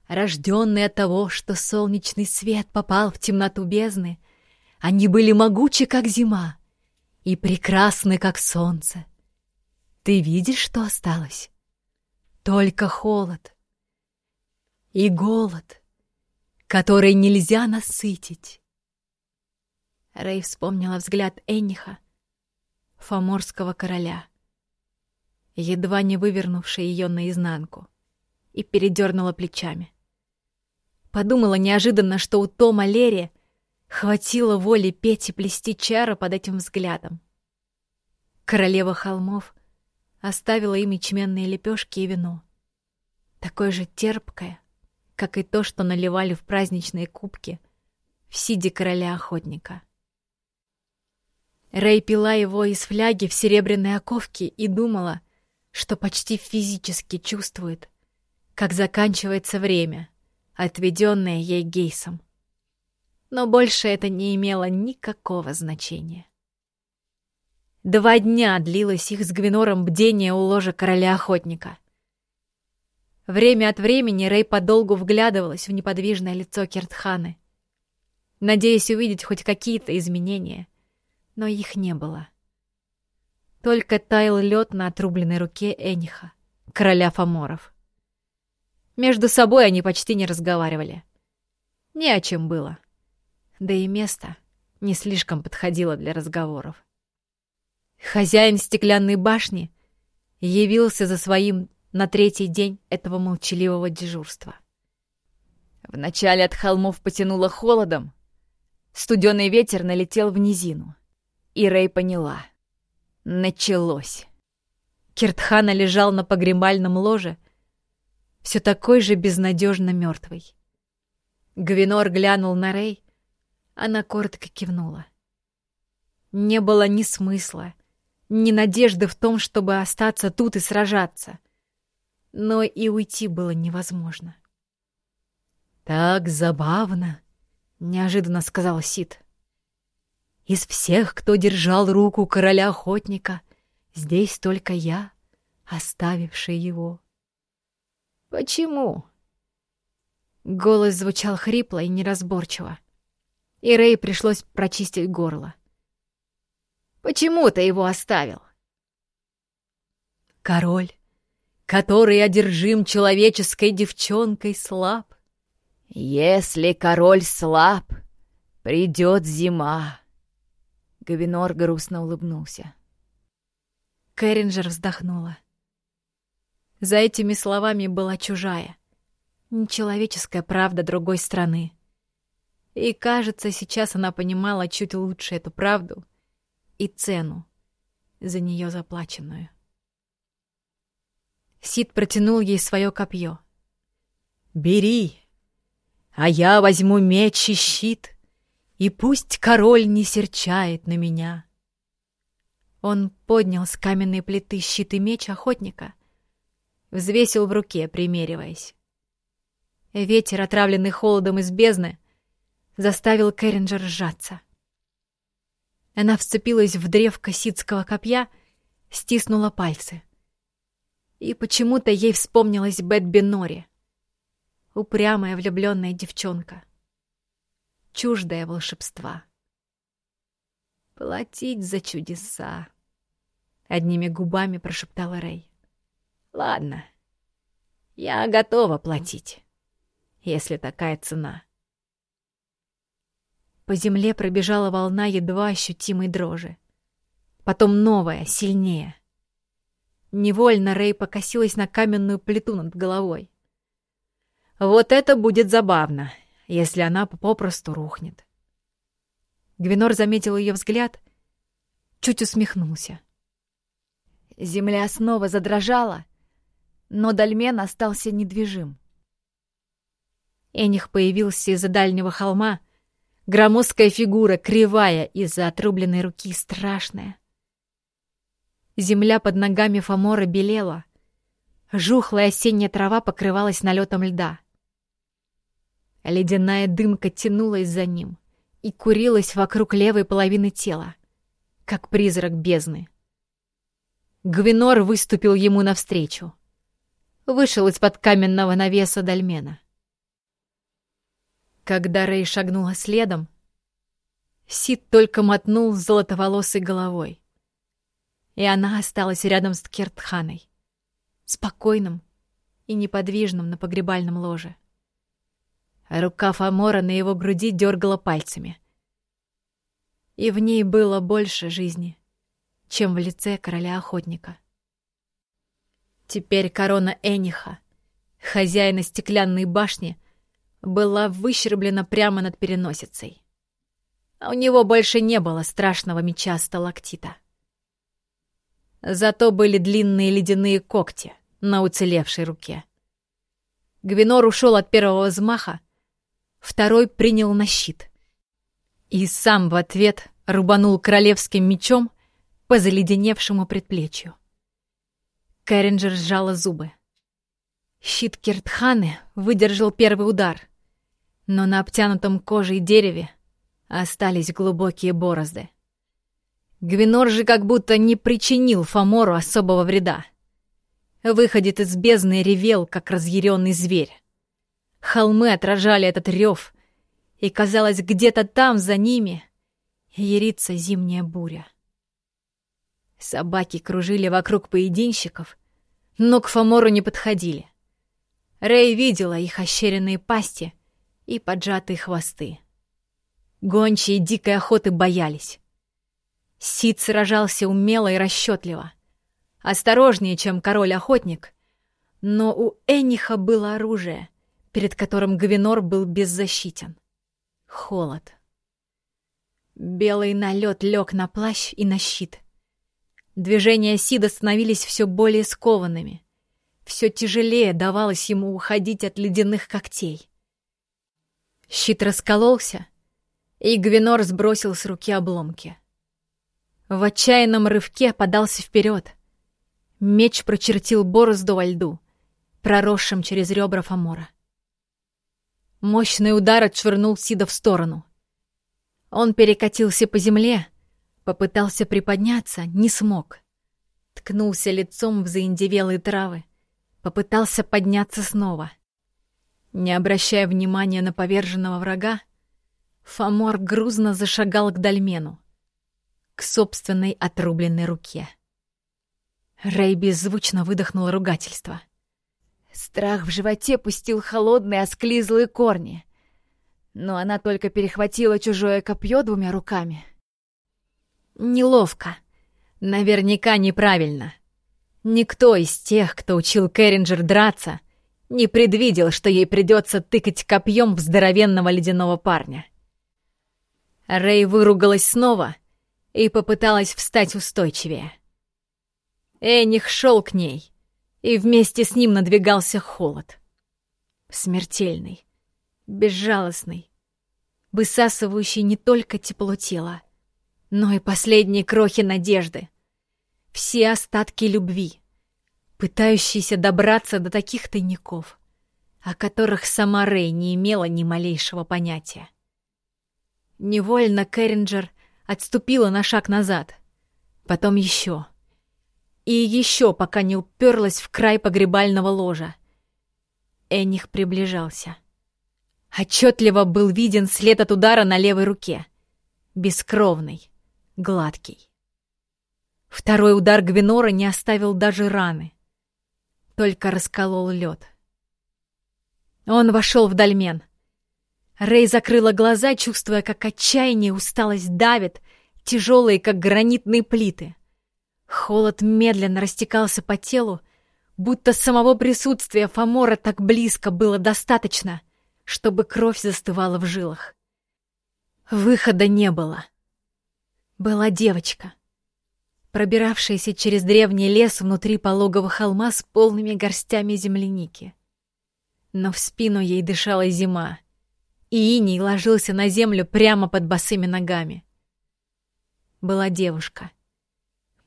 рожденные от того, что солнечный свет попал в темноту бездны, они были могучи, как зима, и прекрасны, как солнце. Ты видишь, что осталось? Только холод и голод, который нельзя насытить. Рэй вспомнила взгляд Энниха, фаморского короля, едва не вывернувший ее наизнанку, и передернула плечами. Подумала неожиданно, что у Тома Лерри хватило воли петь и плести чара под этим взглядом. Королева холмов оставила им ячменные лепешки и вино. Такое же терпкое, как и то, что наливали в праздничные кубки в сиде короля-охотника. Рэй пила его из фляги в серебряной оковке и думала, что почти физически чувствует, как заканчивается время, отведенное ей Гейсом. Но больше это не имело никакого значения. Два дня длилось их с Гвинором бдение у ложа короля-охотника. Время от времени Рэй подолгу вглядывалась в неподвижное лицо Кертханы, надеясь увидеть хоть какие-то изменения, но их не было. Только таял лед на отрубленной руке Эниха, короля Фоморов. Между собой они почти не разговаривали. Не о чем было. Да и место не слишком подходило для разговоров. Хозяин стеклянной башни явился за своим на третий день этого молчаливого дежурства. Вначале от холмов потянуло холодом, студеный ветер налетел в низину, и Рэй поняла — Началось. Киртхана лежал на погребальном ложе, все такой же безнадежно мертвый. Гвинор глянул на Рей, она коротко кивнула. Не было ни смысла, ни надежды в том, чтобы остаться тут и сражаться. Но и уйти было невозможно. «Так забавно», — неожиданно сказал Сид. Из всех, кто держал руку короля-охотника, здесь только я, оставивший его. «Почему?» Голос звучал хрипло и неразборчиво, и Рэй пришлось прочистить горло. «Почему ты его оставил?» «Король, который одержим человеческой девчонкой, слаб. Если король слаб, придет зима, Гавинор грустно улыбнулся. Кэрринджер вздохнула. За этими словами была чужая, нечеловеческая правда другой страны. И, кажется, сейчас она понимала чуть лучше эту правду и цену за нее заплаченную. Сид протянул ей свое копье. «Бери, а я возьму меч и щит», и пусть король не серчает на меня. Он поднял с каменной плиты щит и меч охотника, взвесил в руке, примериваясь. Ветер, отравленный холодом из бездны, заставил Кэрринджер сжаться. Она вцепилась в древко ситского копья, стиснула пальцы. И почему-то ей вспомнилась Бет Бенори, упрямая влюбленная девчонка чуждое волшебства. «Платить за чудеса!» — одними губами прошептала Рэй. «Ладно, я готова платить, если такая цена». По земле пробежала волна едва ощутимой дрожи. Потом новая, сильнее. Невольно Рэй покосилась на каменную плиту над головой. «Вот это будет забавно!» если она попросту рухнет. Гвинор заметил ее взгляд, чуть усмехнулся. Земля снова задрожала, но Дальмен остался недвижим. Эних появился из-за дальнего холма, громоздкая фигура, кривая из-за отрубленной руки, страшная. Земля под ногами Фомора белела, жухлая осенняя трава покрывалась налетом льда — Ледяная дымка тянулась за ним и курилась вокруг левой половины тела, как призрак бездны. Гвинор выступил ему навстречу. Вышел из-под каменного навеса дольмена. Когда Рэй шагнула следом, Сид только мотнул золотоволосой головой. И она осталась рядом с Кертханой, спокойным и неподвижным на погребальном ложе. Рука Фомора на его груди дергала пальцами. И в ней было больше жизни, чем в лице короля-охотника. Теперь корона Эниха, хозяина стеклянной башни, была выщерблена прямо над переносицей. А у него больше не было страшного меча сталактита. Зато были длинные ледяные когти на уцелевшей руке. Гвинор ушел от первого взмаха, второй принял на щит. И сам в ответ рубанул королевским мечом по заледеневшему предплечью. Кэрринджер сжала зубы. Щит Киртханы выдержал первый удар, но на обтянутом кожей дереве остались глубокие борозды. Гвинор же как будто не причинил Фомору особого вреда. Выходит из бездны ревел, как разъяренный зверь. Холмы отражали этот рев, и, казалось, где-то там, за ними, ярится зимняя буря. Собаки кружили вокруг поединщиков, но к Фомору не подходили. Рэй видела их ощеренные пасти и поджатые хвосты. Гончие дикой охоты боялись. Сид сражался умело и расчетливо. Осторожнее, чем король-охотник. Но у Эниха было оружие, перед которым Гавинор был беззащитен. Холод. Белый налет лег на плащ и на щит. Движения Сида становились все более скованными. Все тяжелее давалось ему уходить от ледяных когтей. Щит раскололся, и Гвинор сбросил с руки обломки. В отчаянном рывке подался вперед. Меч прочертил борозду во льду, проросшим через ребра Фомора. Мощный удар отшвырнул Сида в сторону. Он перекатился по земле, попытался приподняться, не смог. Ткнулся лицом в заиндевелые травы, попытался подняться снова. Не обращая внимания на поверженного врага, Фомор грузно зашагал к Дальмену к собственной отрубленной руке. Рэй беззвучно выдохнул ругательство. Страх в животе пустил холодные осклизлые корни. Но она только перехватила чужое копье двумя руками. Неловко. Наверняка неправильно. Никто из тех, кто учил Кэрринджер драться, не предвидел, что ей придется тыкать копьем в здоровенного ледяного парня. Рэй выругалась снова — и попыталась встать устойчивее. Эних шел к ней, и вместе с ним надвигался холод. Смертельный, безжалостный, высасывающий не только тепло тела, но и последние крохи надежды, все остатки любви, пытающиеся добраться до таких тайников, о которых сама Рэй не имела ни малейшего понятия. Невольно Кэрринджер отступила на шаг назад. Потом еще. И еще, пока не уперлась в край погребального ложа. Эних приближался. Отчетливо был виден след от удара на левой руке. Бескровный, гладкий. Второй удар Гвинора не оставил даже раны. Только расколол лед. Он вошел в дольмен — Рэй закрыла глаза, чувствуя, как отчаяние усталость давят, тяжелые, как гранитные плиты. Холод медленно растекался по телу, будто самого присутствия Фомора так близко было достаточно, чтобы кровь застывала в жилах. Выхода не было. Была девочка, пробиравшаяся через древний лес внутри пологого холма с полными горстями земляники. Но в спину ей дышала зима, и иней ложился на землю прямо под босыми ногами. Была девушка,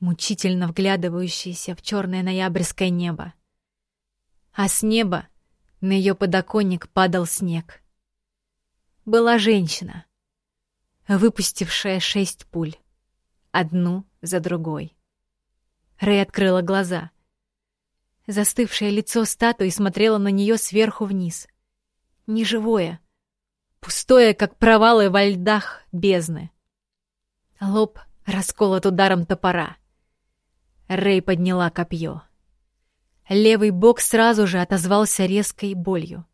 мучительно вглядывающаяся в черное ноябрьское небо. А с неба на ее подоконник падал снег. Была женщина, выпустившая шесть пуль, одну за другой. Рэй открыла глаза. Застывшее лицо статуи смотрело на нее сверху вниз. Неживое, пустое, как провалы во льдах бездны. Лоб расколот ударом топора. Рэй подняла копье. Левый бок сразу же отозвался резкой болью.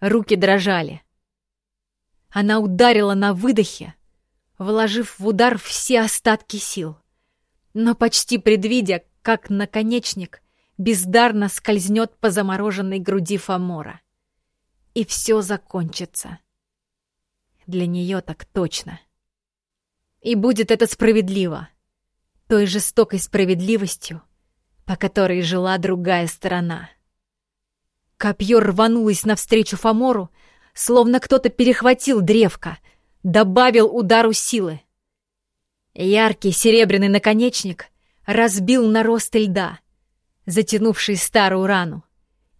Руки дрожали. Она ударила на выдохе, вложив в удар все остатки сил. Но почти предвидя, как наконечник бездарно скользнет по замороженной груди Фомора. И все закончится. Для нее так точно. И будет это справедливо. Той жестокой справедливостью, по которой жила другая сторона. Копье рванулось навстречу Фомору, словно кто-то перехватил древко, добавил удару силы. Яркий серебряный наконечник разбил наросты льда, затянувший старую рану,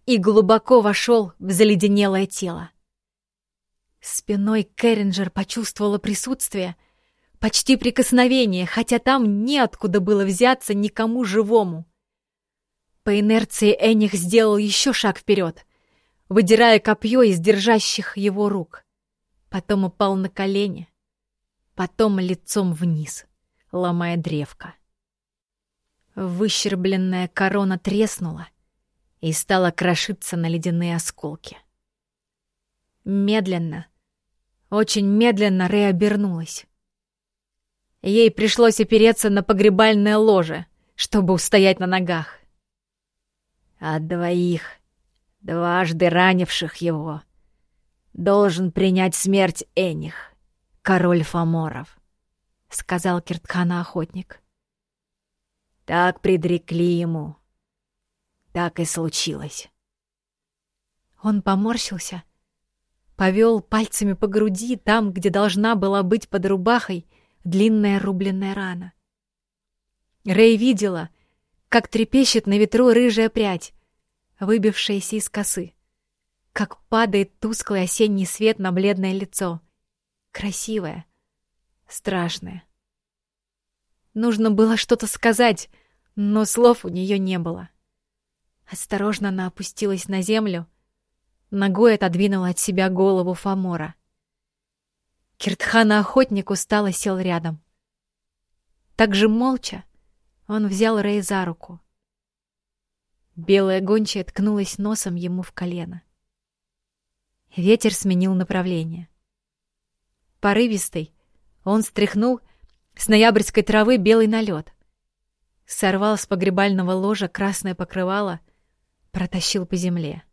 и глубоко вошел в заледенелое тело. Спиной Керринджер почувствовала присутствие, почти прикосновение, хотя там неоткуда было взяться никому живому. По инерции Эних сделал еще шаг вперед, выдирая копье из держащих его рук. Потом упал на колени, потом лицом вниз, ломая древко. Выщербленная корона треснула — и стала крошиться на ледяные осколки. Медленно, очень медленно Рэй обернулась. Ей пришлось опереться на погребальное ложе, чтобы устоять на ногах. От двоих, дважды ранивших его, должен принять смерть Эних, король Фоморов, — сказал Киртхана-охотник. Так предрекли ему так и случилось. Он поморщился, повел пальцами по груди, там, где должна была быть под рубахой длинная рубленная рана. Рэй видела, как трепещет на ветру рыжая прядь, выбившаяся из косы, как падает тусклый осенний свет на бледное лицо. Красивое, страшное. Нужно было что-то сказать, но слов у нее не было. Осторожно она опустилась на землю, ногой отодвинула от себя голову Фомора. Киртхана-охотник устало сел рядом. Так же молча он взял Рэй за руку. Белая гончая ткнулась носом ему в колено. Ветер сменил направление. Порывистый, он стряхнул с ноябрьской травы белый налет. Сорвал с погребального ложа красное покрывало протащил по земле.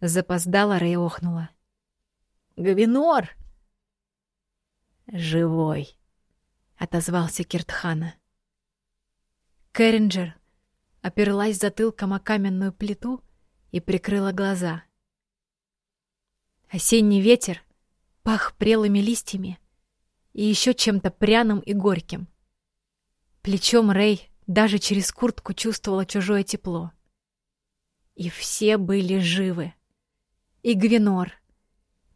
Запоздала Рэй охнула. «Гавинор!» «Живой!» — отозвался Киртхана. Кэрринджер оперлась затылком о каменную плиту и прикрыла глаза. Осенний ветер пах прелыми листьями и еще чем-то пряным и горьким. Плечом Рэй даже через куртку чувствовала чужое тепло. И все были живы. И Гвинор,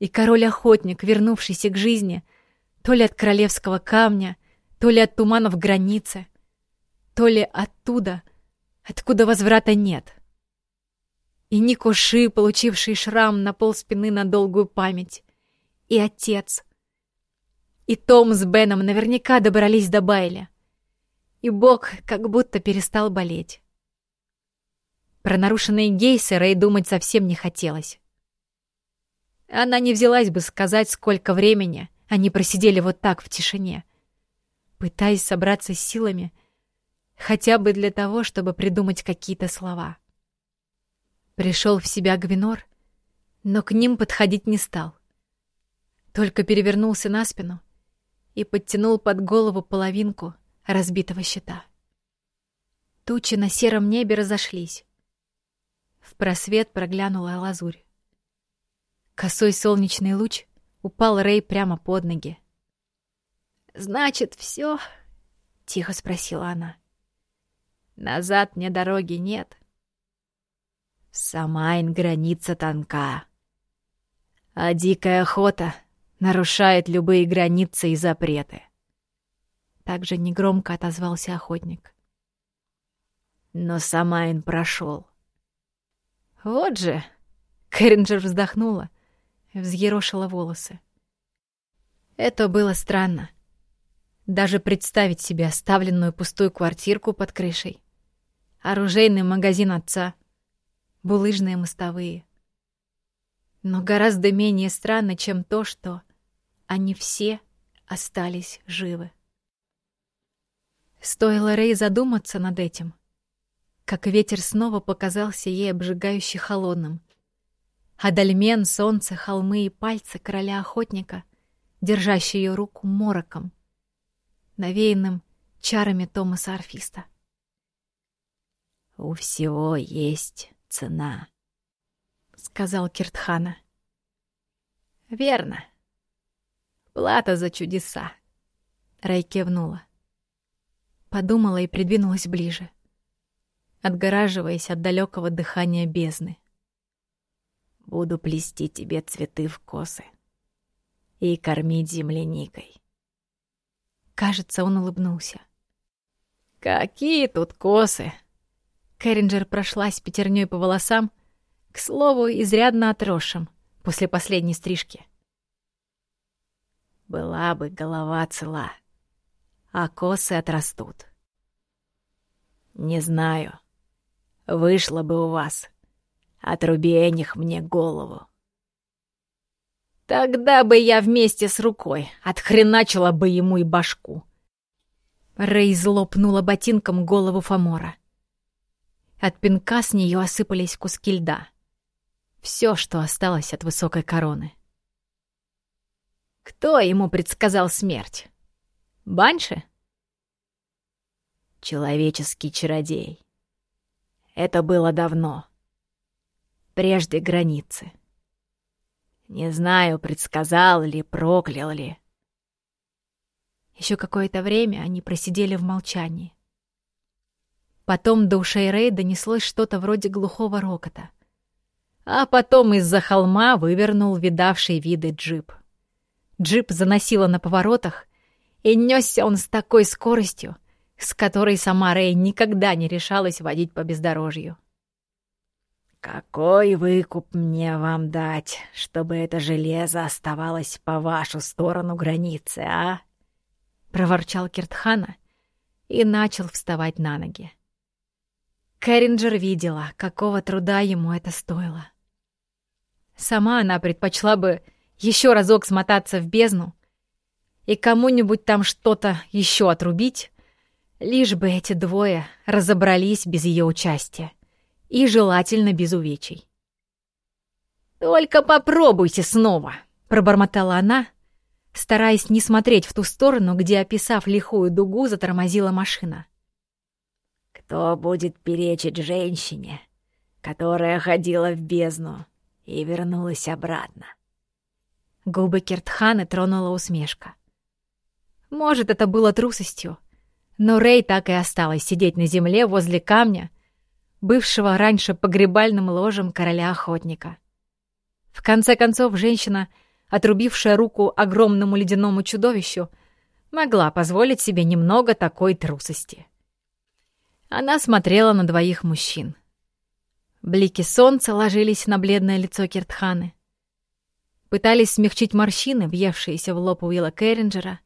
и король-охотник, вернувшийся к жизни, то ли от королевского камня, то ли от туманов границы, то ли оттуда, откуда возврата нет. И Никоши, получивший шрам на пол спины на долгую память, и отец. И Том с Беном наверняка добрались до Байля и Бог как будто перестал болеть. Про нарушенные гейсы Рэй думать совсем не хотелось. Она не взялась бы сказать, сколько времени они просидели вот так в тишине, пытаясь собраться с силами, хотя бы для того, чтобы придумать какие-то слова. Пришел в себя Гвинор, но к ним подходить не стал. Только перевернулся на спину и подтянул под голову половинку — разбитого щита. Тучи на сером небе разошлись. В просвет проглянула лазурь. Косой солнечный луч упал Рэй прямо под ноги. «Значит, все?» — тихо спросила она. «Назад мне дороги нет». «Самайн граница тонка, а дикая охота нарушает любые границы и запреты. Также негромко отозвался охотник. Но Самайн прошел. Вот же! Кэрринджер вздохнула, взъерошила волосы. Это было странно. Даже представить себе оставленную пустую квартирку под крышей. Оружейный магазин отца. Булыжные мостовые. Но гораздо менее странно, чем то, что они все остались живы. Стоило Рэй задуматься над этим, как ветер снова показался ей обжигающе холодным. А дольмен, солнце, холмы и пальцы короля-охотника, держащие ее руку мороком, навеянным чарами Томаса Арфиста. «У всего есть цена», — сказал Киртхана. «Верно. Плата за чудеса», Рэй кивнула. Подумала и придвинулась ближе, отгораживаясь от далекого дыхания бездны. Буду плести тебе цветы в косы и кормить земляникой. Кажется, он улыбнулся. «Какие тут косы!» Кэрринджер прошлась пятерней по волосам, к слову, изрядно отросшим после последней стрижки. Была бы голова цела, а косы отрастут. Не знаю, вышло бы у вас. Отруби Эних мне голову. Тогда бы я вместе с рукой отхреначила бы ему и башку. Рэй злопнула ботинком голову Фомора. От пинка с нее осыпались куски льда. Все, что осталось от высокой короны. Кто ему предсказал смерть? Банши? Человеческий чародей. Это было давно. Прежде границы. Не знаю, предсказал ли, проклял ли. Еще какое-то время они просидели в молчании. Потом до ушей Рэй донеслось что-то вроде глухого рокота. А потом из-за холма вывернул видавший виды джип. Джип заносило на поворотах, и несся он с такой скоростью, с которой сама Рэй никогда не решалась водить по бездорожью. «Какой выкуп мне вам дать, чтобы это железо оставалось по вашу сторону границы, а?» — проворчал Киртхана и начал вставать на ноги. Кэрринджер видела, какого труда ему это стоило. Сама она предпочла бы еще разок смотаться в бездну и кому-нибудь там что-то еще отрубить, лишь бы эти двое разобрались без ее участия и желательно без увечий. «Только попробуйте снова!» — пробормотала она, стараясь не смотреть в ту сторону, где, описав лихую дугу, затормозила машина. «Кто будет перечить женщине, которая ходила в бездну и вернулась обратно?» Губы Киртханы тронула усмешка. Может, это было трусостью, но Рэй так и осталась сидеть на земле возле камня, бывшего раньше погребальным ложем короля-охотника. В конце концов, женщина, отрубившая руку огромному ледяному чудовищу, могла позволить себе немного такой трусости. Она смотрела на двоих мужчин. Блики солнца ложились на бледное лицо Киртханы. Пытались смягчить морщины, въевшиеся в лоб Уилла Керринджера,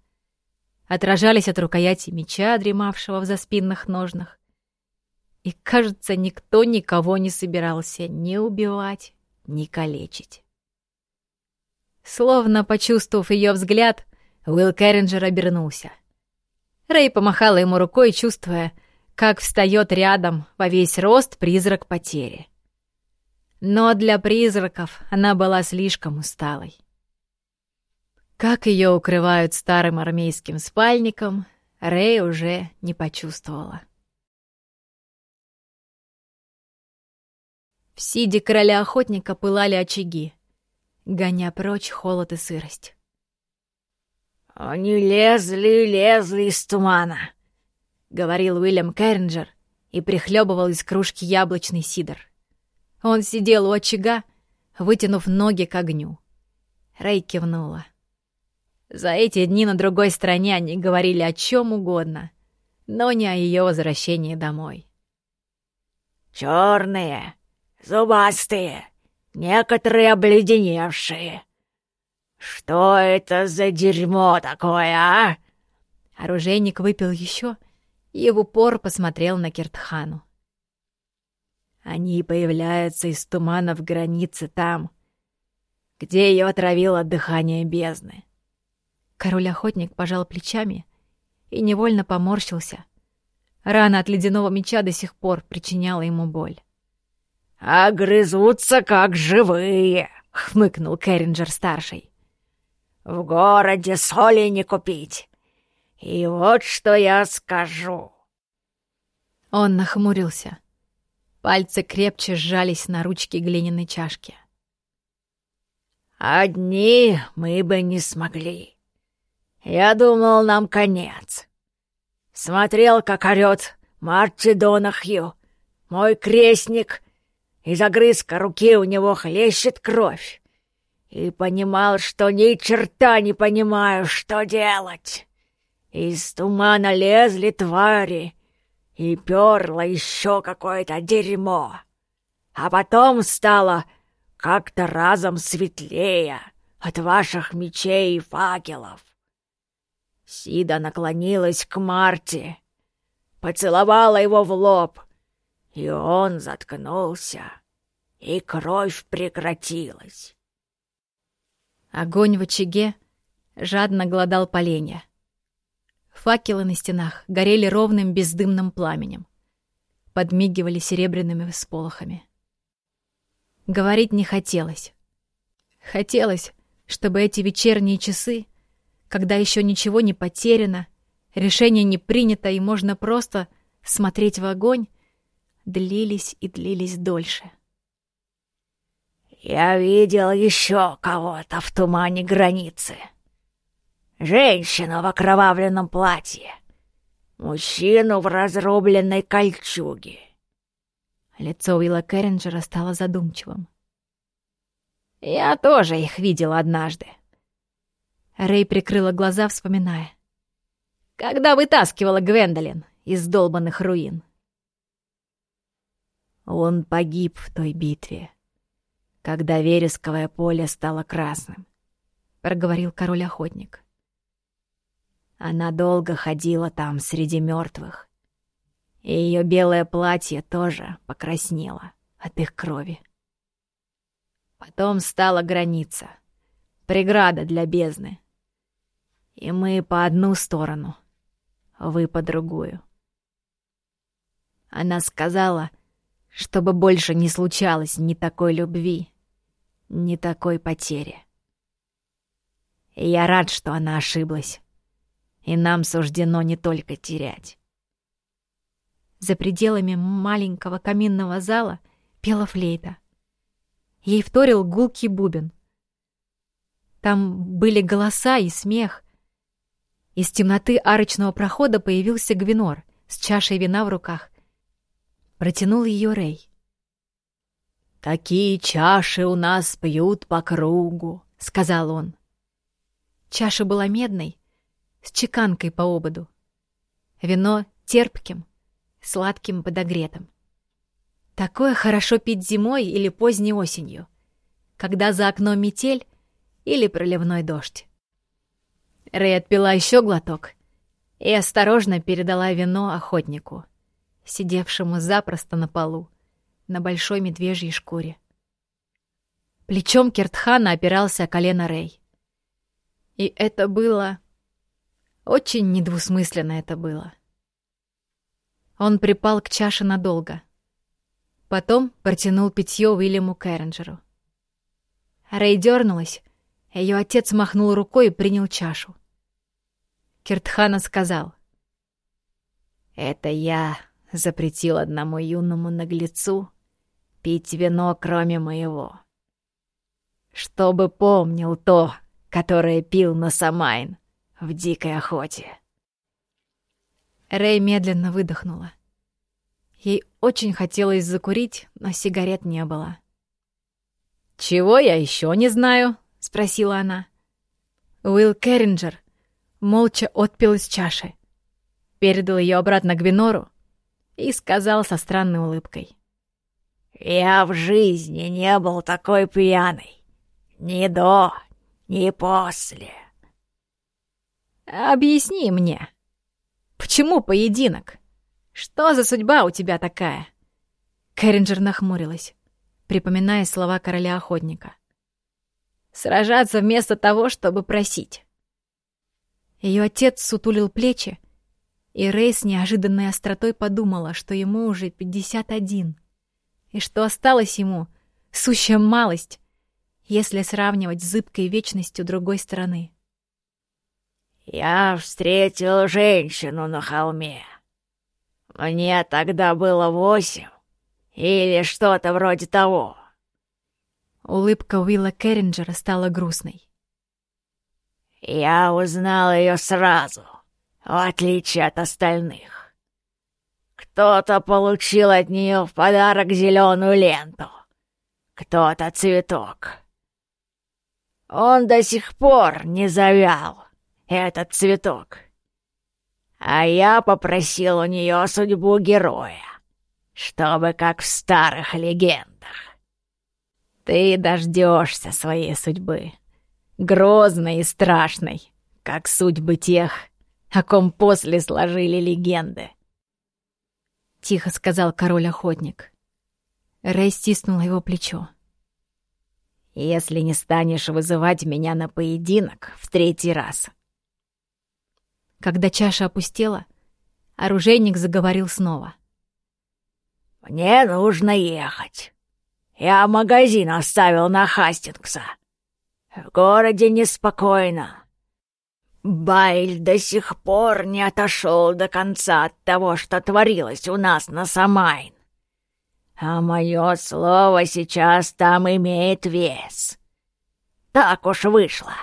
отражались от рукояти меча, дремавшего в заспинных ножнах, и, кажется, никто никого не собирался ни убивать, ни калечить. Словно почувствовав ее взгляд, Уилл Керринджер обернулся. Рэй помахала ему рукой, чувствуя, как встает рядом во весь рост призрак потери. Но для призраков она была слишком усталой. Как ее укрывают старым армейским спальником, Рэй уже не почувствовала. В сиде короля-охотника пылали очаги, гоня прочь холод и сырость. «Они лезли, лезли из тумана», — говорил Уильям Керринджер и прихлебывал из кружки яблочный сидр. Он сидел у очага, вытянув ноги к огню. Рэй кивнула. За эти дни на другой стороне они говорили о чем угодно, но не о ее возвращении домой. «Черные!» зубастые, некоторые обледеневшие. Что это за дерьмо такое, а?» Оружейник выпил еще и в упор посмотрел на Киртхану. «Они появляются из тумана в границе там, где ее отравило дыхание бездны». Король-охотник пожал плечами и невольно поморщился. Рана от ледяного меча до сих пор причиняла ему боль. «А грызутся как живые», — хмыкнул Керринджер-старший. «В городе соли не купить. И вот что я скажу». Он нахмурился. Пальцы крепче сжались на ручке глиняной чашки. «Одни мы бы не смогли. Я думал, нам конец. Смотрел, как орёт Марти Донахью, мой крестник, из огрызка руки у него хлещет кровь. И понимал, что ни черта не понимаю, что делать. Из тумана лезли твари, и перло еще какое-то дерьмо. А потом стало как-то разом светлее от ваших мечей и факелов. Сида наклонилась к Марте, поцеловала его в лоб, и он заткнулся, и кровь прекратилась. Огонь в очаге жадно глодал поленья. Факелы на стенах горели ровным бездымным пламенем. Подмигивали серебряными всполохами. Говорить не хотелось. Хотелось, чтобы эти вечерние часы, когда еще ничего не потеряно, решение не принято и можно просто смотреть в огонь, длились и длились дольше. «Я видел еще кого-то в тумане границы», Женщину в окровавленном платье. Мужчину в разрубленной кольчуге. Лицо Уилла Керринджера стало задумчивым. «Я тоже их видел однажды». Рэй прикрыла глаза, вспоминая. «Когда вытаскивала Гвендолин из долбанных руин». Он погиб в той битве, когда вересковое поле стало красным, — проговорил король-охотник. Она долго ходила там среди мертвых. И ее белое платье тоже покраснело от их крови. Потом стала граница, преграда для бездны. И мы по одну сторону, вы по другую. Она сказала, чтобы больше не случалось ни такой любви, ни такой потери. И я рад, что она ошиблась и нам суждено не только терять. За пределами маленького каминного зала пела флейта. Ей вторил гулкий бубен. Там были голоса и смех. Из темноты арочного прохода появился Гвинор с чашей вина в руках. Протянул ее Рей. «Такие чаши у нас пьют по кругу», — сказал он. Чаша была медной, с чеканкой по ободу. Вино терпким, сладким подогретым. Такое хорошо пить зимой или поздней осенью, когда за окном метель или проливной дождь. Рэй отпила еще глоток и осторожно передала вино охотнику, сидевшему запросто на полу, на большой медвежьей шкуре. Плечом Кертхана опирался о колено Рэй. И это было очень недвусмысленно это было. Он припал к чаше надолго. Потом протянул питье Уильяму Кэрринджеру. Рэй дернулась, ее отец махнул рукой и принял чашу. Киртхана сказал. «Это я запретил одному юному наглецу пить вино, кроме моего. Чтобы помнил то, которое пил на Самайн в дикой охоте. Рэй медленно выдохнула. Ей очень хотелось закурить, но сигарет не было. «Чего я еще не знаю?» — спросила она. Уилл Керринджер молча отпил из чаши, передал ее обратно Гвинору и сказал со странной улыбкой. «Я в жизни не был такой пьяный. Ни до, ни после». «Объясни мне, почему поединок? Что за судьба у тебя такая?» Кэрринджер нахмурилась, припоминая слова короля-охотника. «Сражаться вместо того, чтобы просить». Ее отец сутулил плечи, и Рэй с неожиданной остротой подумала, что ему уже пятьдесят один, и что осталось ему сущая малость, если сравнивать с зыбкой вечностью другой стороны. Я встретил женщину на холме. Мне тогда было восемь или что-то вроде того. Улыбка Уилла Керринджера стала грустной. Я узнал ее сразу, в отличие от остальных. Кто-то получил от нее в подарок зеленую ленту, кто-то цветок. Он до сих пор не завял, этот цветок. А я попросил у нее судьбу героя, чтобы как в старых легендах. Ты дождешься своей судьбы, грозной и страшной, как судьбы тех, о ком после сложили легенды. Тихо сказал король-охотник. Рэй стиснул его плечо. «Если не станешь вызывать меня на поединок в третий раз». Когда чаша опустела, оружейник заговорил снова. «Мне нужно ехать. Я магазин оставил на Хастингса. В городе неспокойно. Байль до сих пор не отошел до конца от того, что творилось у нас на Самайн. А мое слово сейчас там имеет вес. Так уж вышло.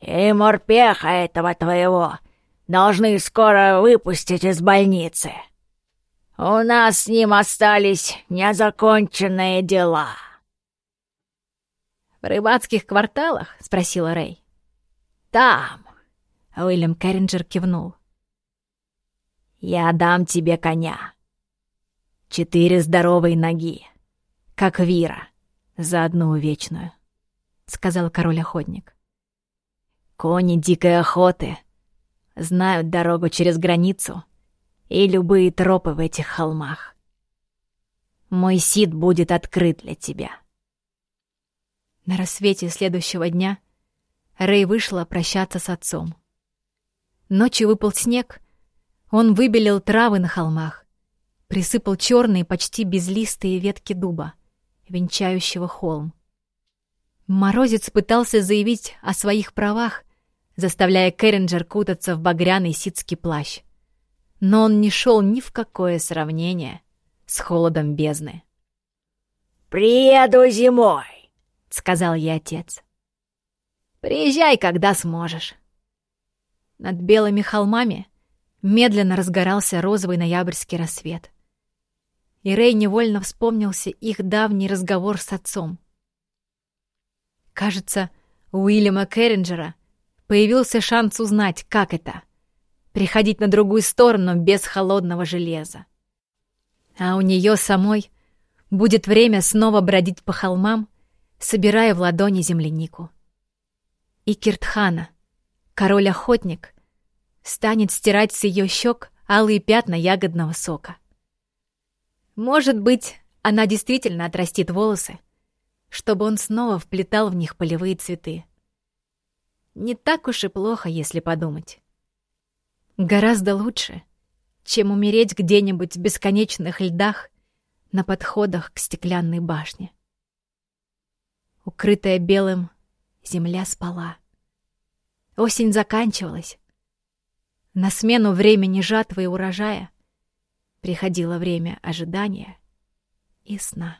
И морпеха этого твоего должны скоро выпустить из больницы. У нас с ним остались незаконченные дела». «В рыбацких кварталах?» — спросила Рэй. «Там», — Уильям Керринджер кивнул. «Я дам тебе коня. Четыре здоровые ноги, как Вира, за одну вечную», — сказал король-охотник. «Кони дикой охоты знают дорогу через границу и любые тропы в этих холмах. Мой сид будет открыт для тебя. На рассвете следующего дня Рэй вышла прощаться с отцом. Ночью выпал снег, он выбелил травы на холмах, присыпал черные, почти безлистые ветки дуба, венчающего холм. Морозец пытался заявить о своих правах, заставляя Керринджер кутаться в багряный ситский плащ но он не шел ни в какое сравнение с холодом бездны. «Приеду зимой», — сказал ей отец. «Приезжай, когда сможешь». Над белыми холмами медленно разгорался розовый ноябрьский рассвет. И Рэй невольно вспомнился их давний разговор с отцом. Кажется, у Уильяма Керринджера появился шанс узнать, как это — приходить на другую сторону без холодного железа. А у нее самой будет время снова бродить по холмам, собирая в ладони землянику. И Киртхана, король-охотник, станет стирать с ее щек алые пятна ягодного сока. Может быть, она действительно отрастит волосы, чтобы он снова вплетал в них полевые цветы. Не так уж и плохо, если подумать. Гораздо лучше, чем умереть где-нибудь в бесконечных льдах на подходах к стеклянной башне. Укрытая белым, земля спала. Осень заканчивалась. На смену времени жатвы и урожая приходило время ожидания и сна.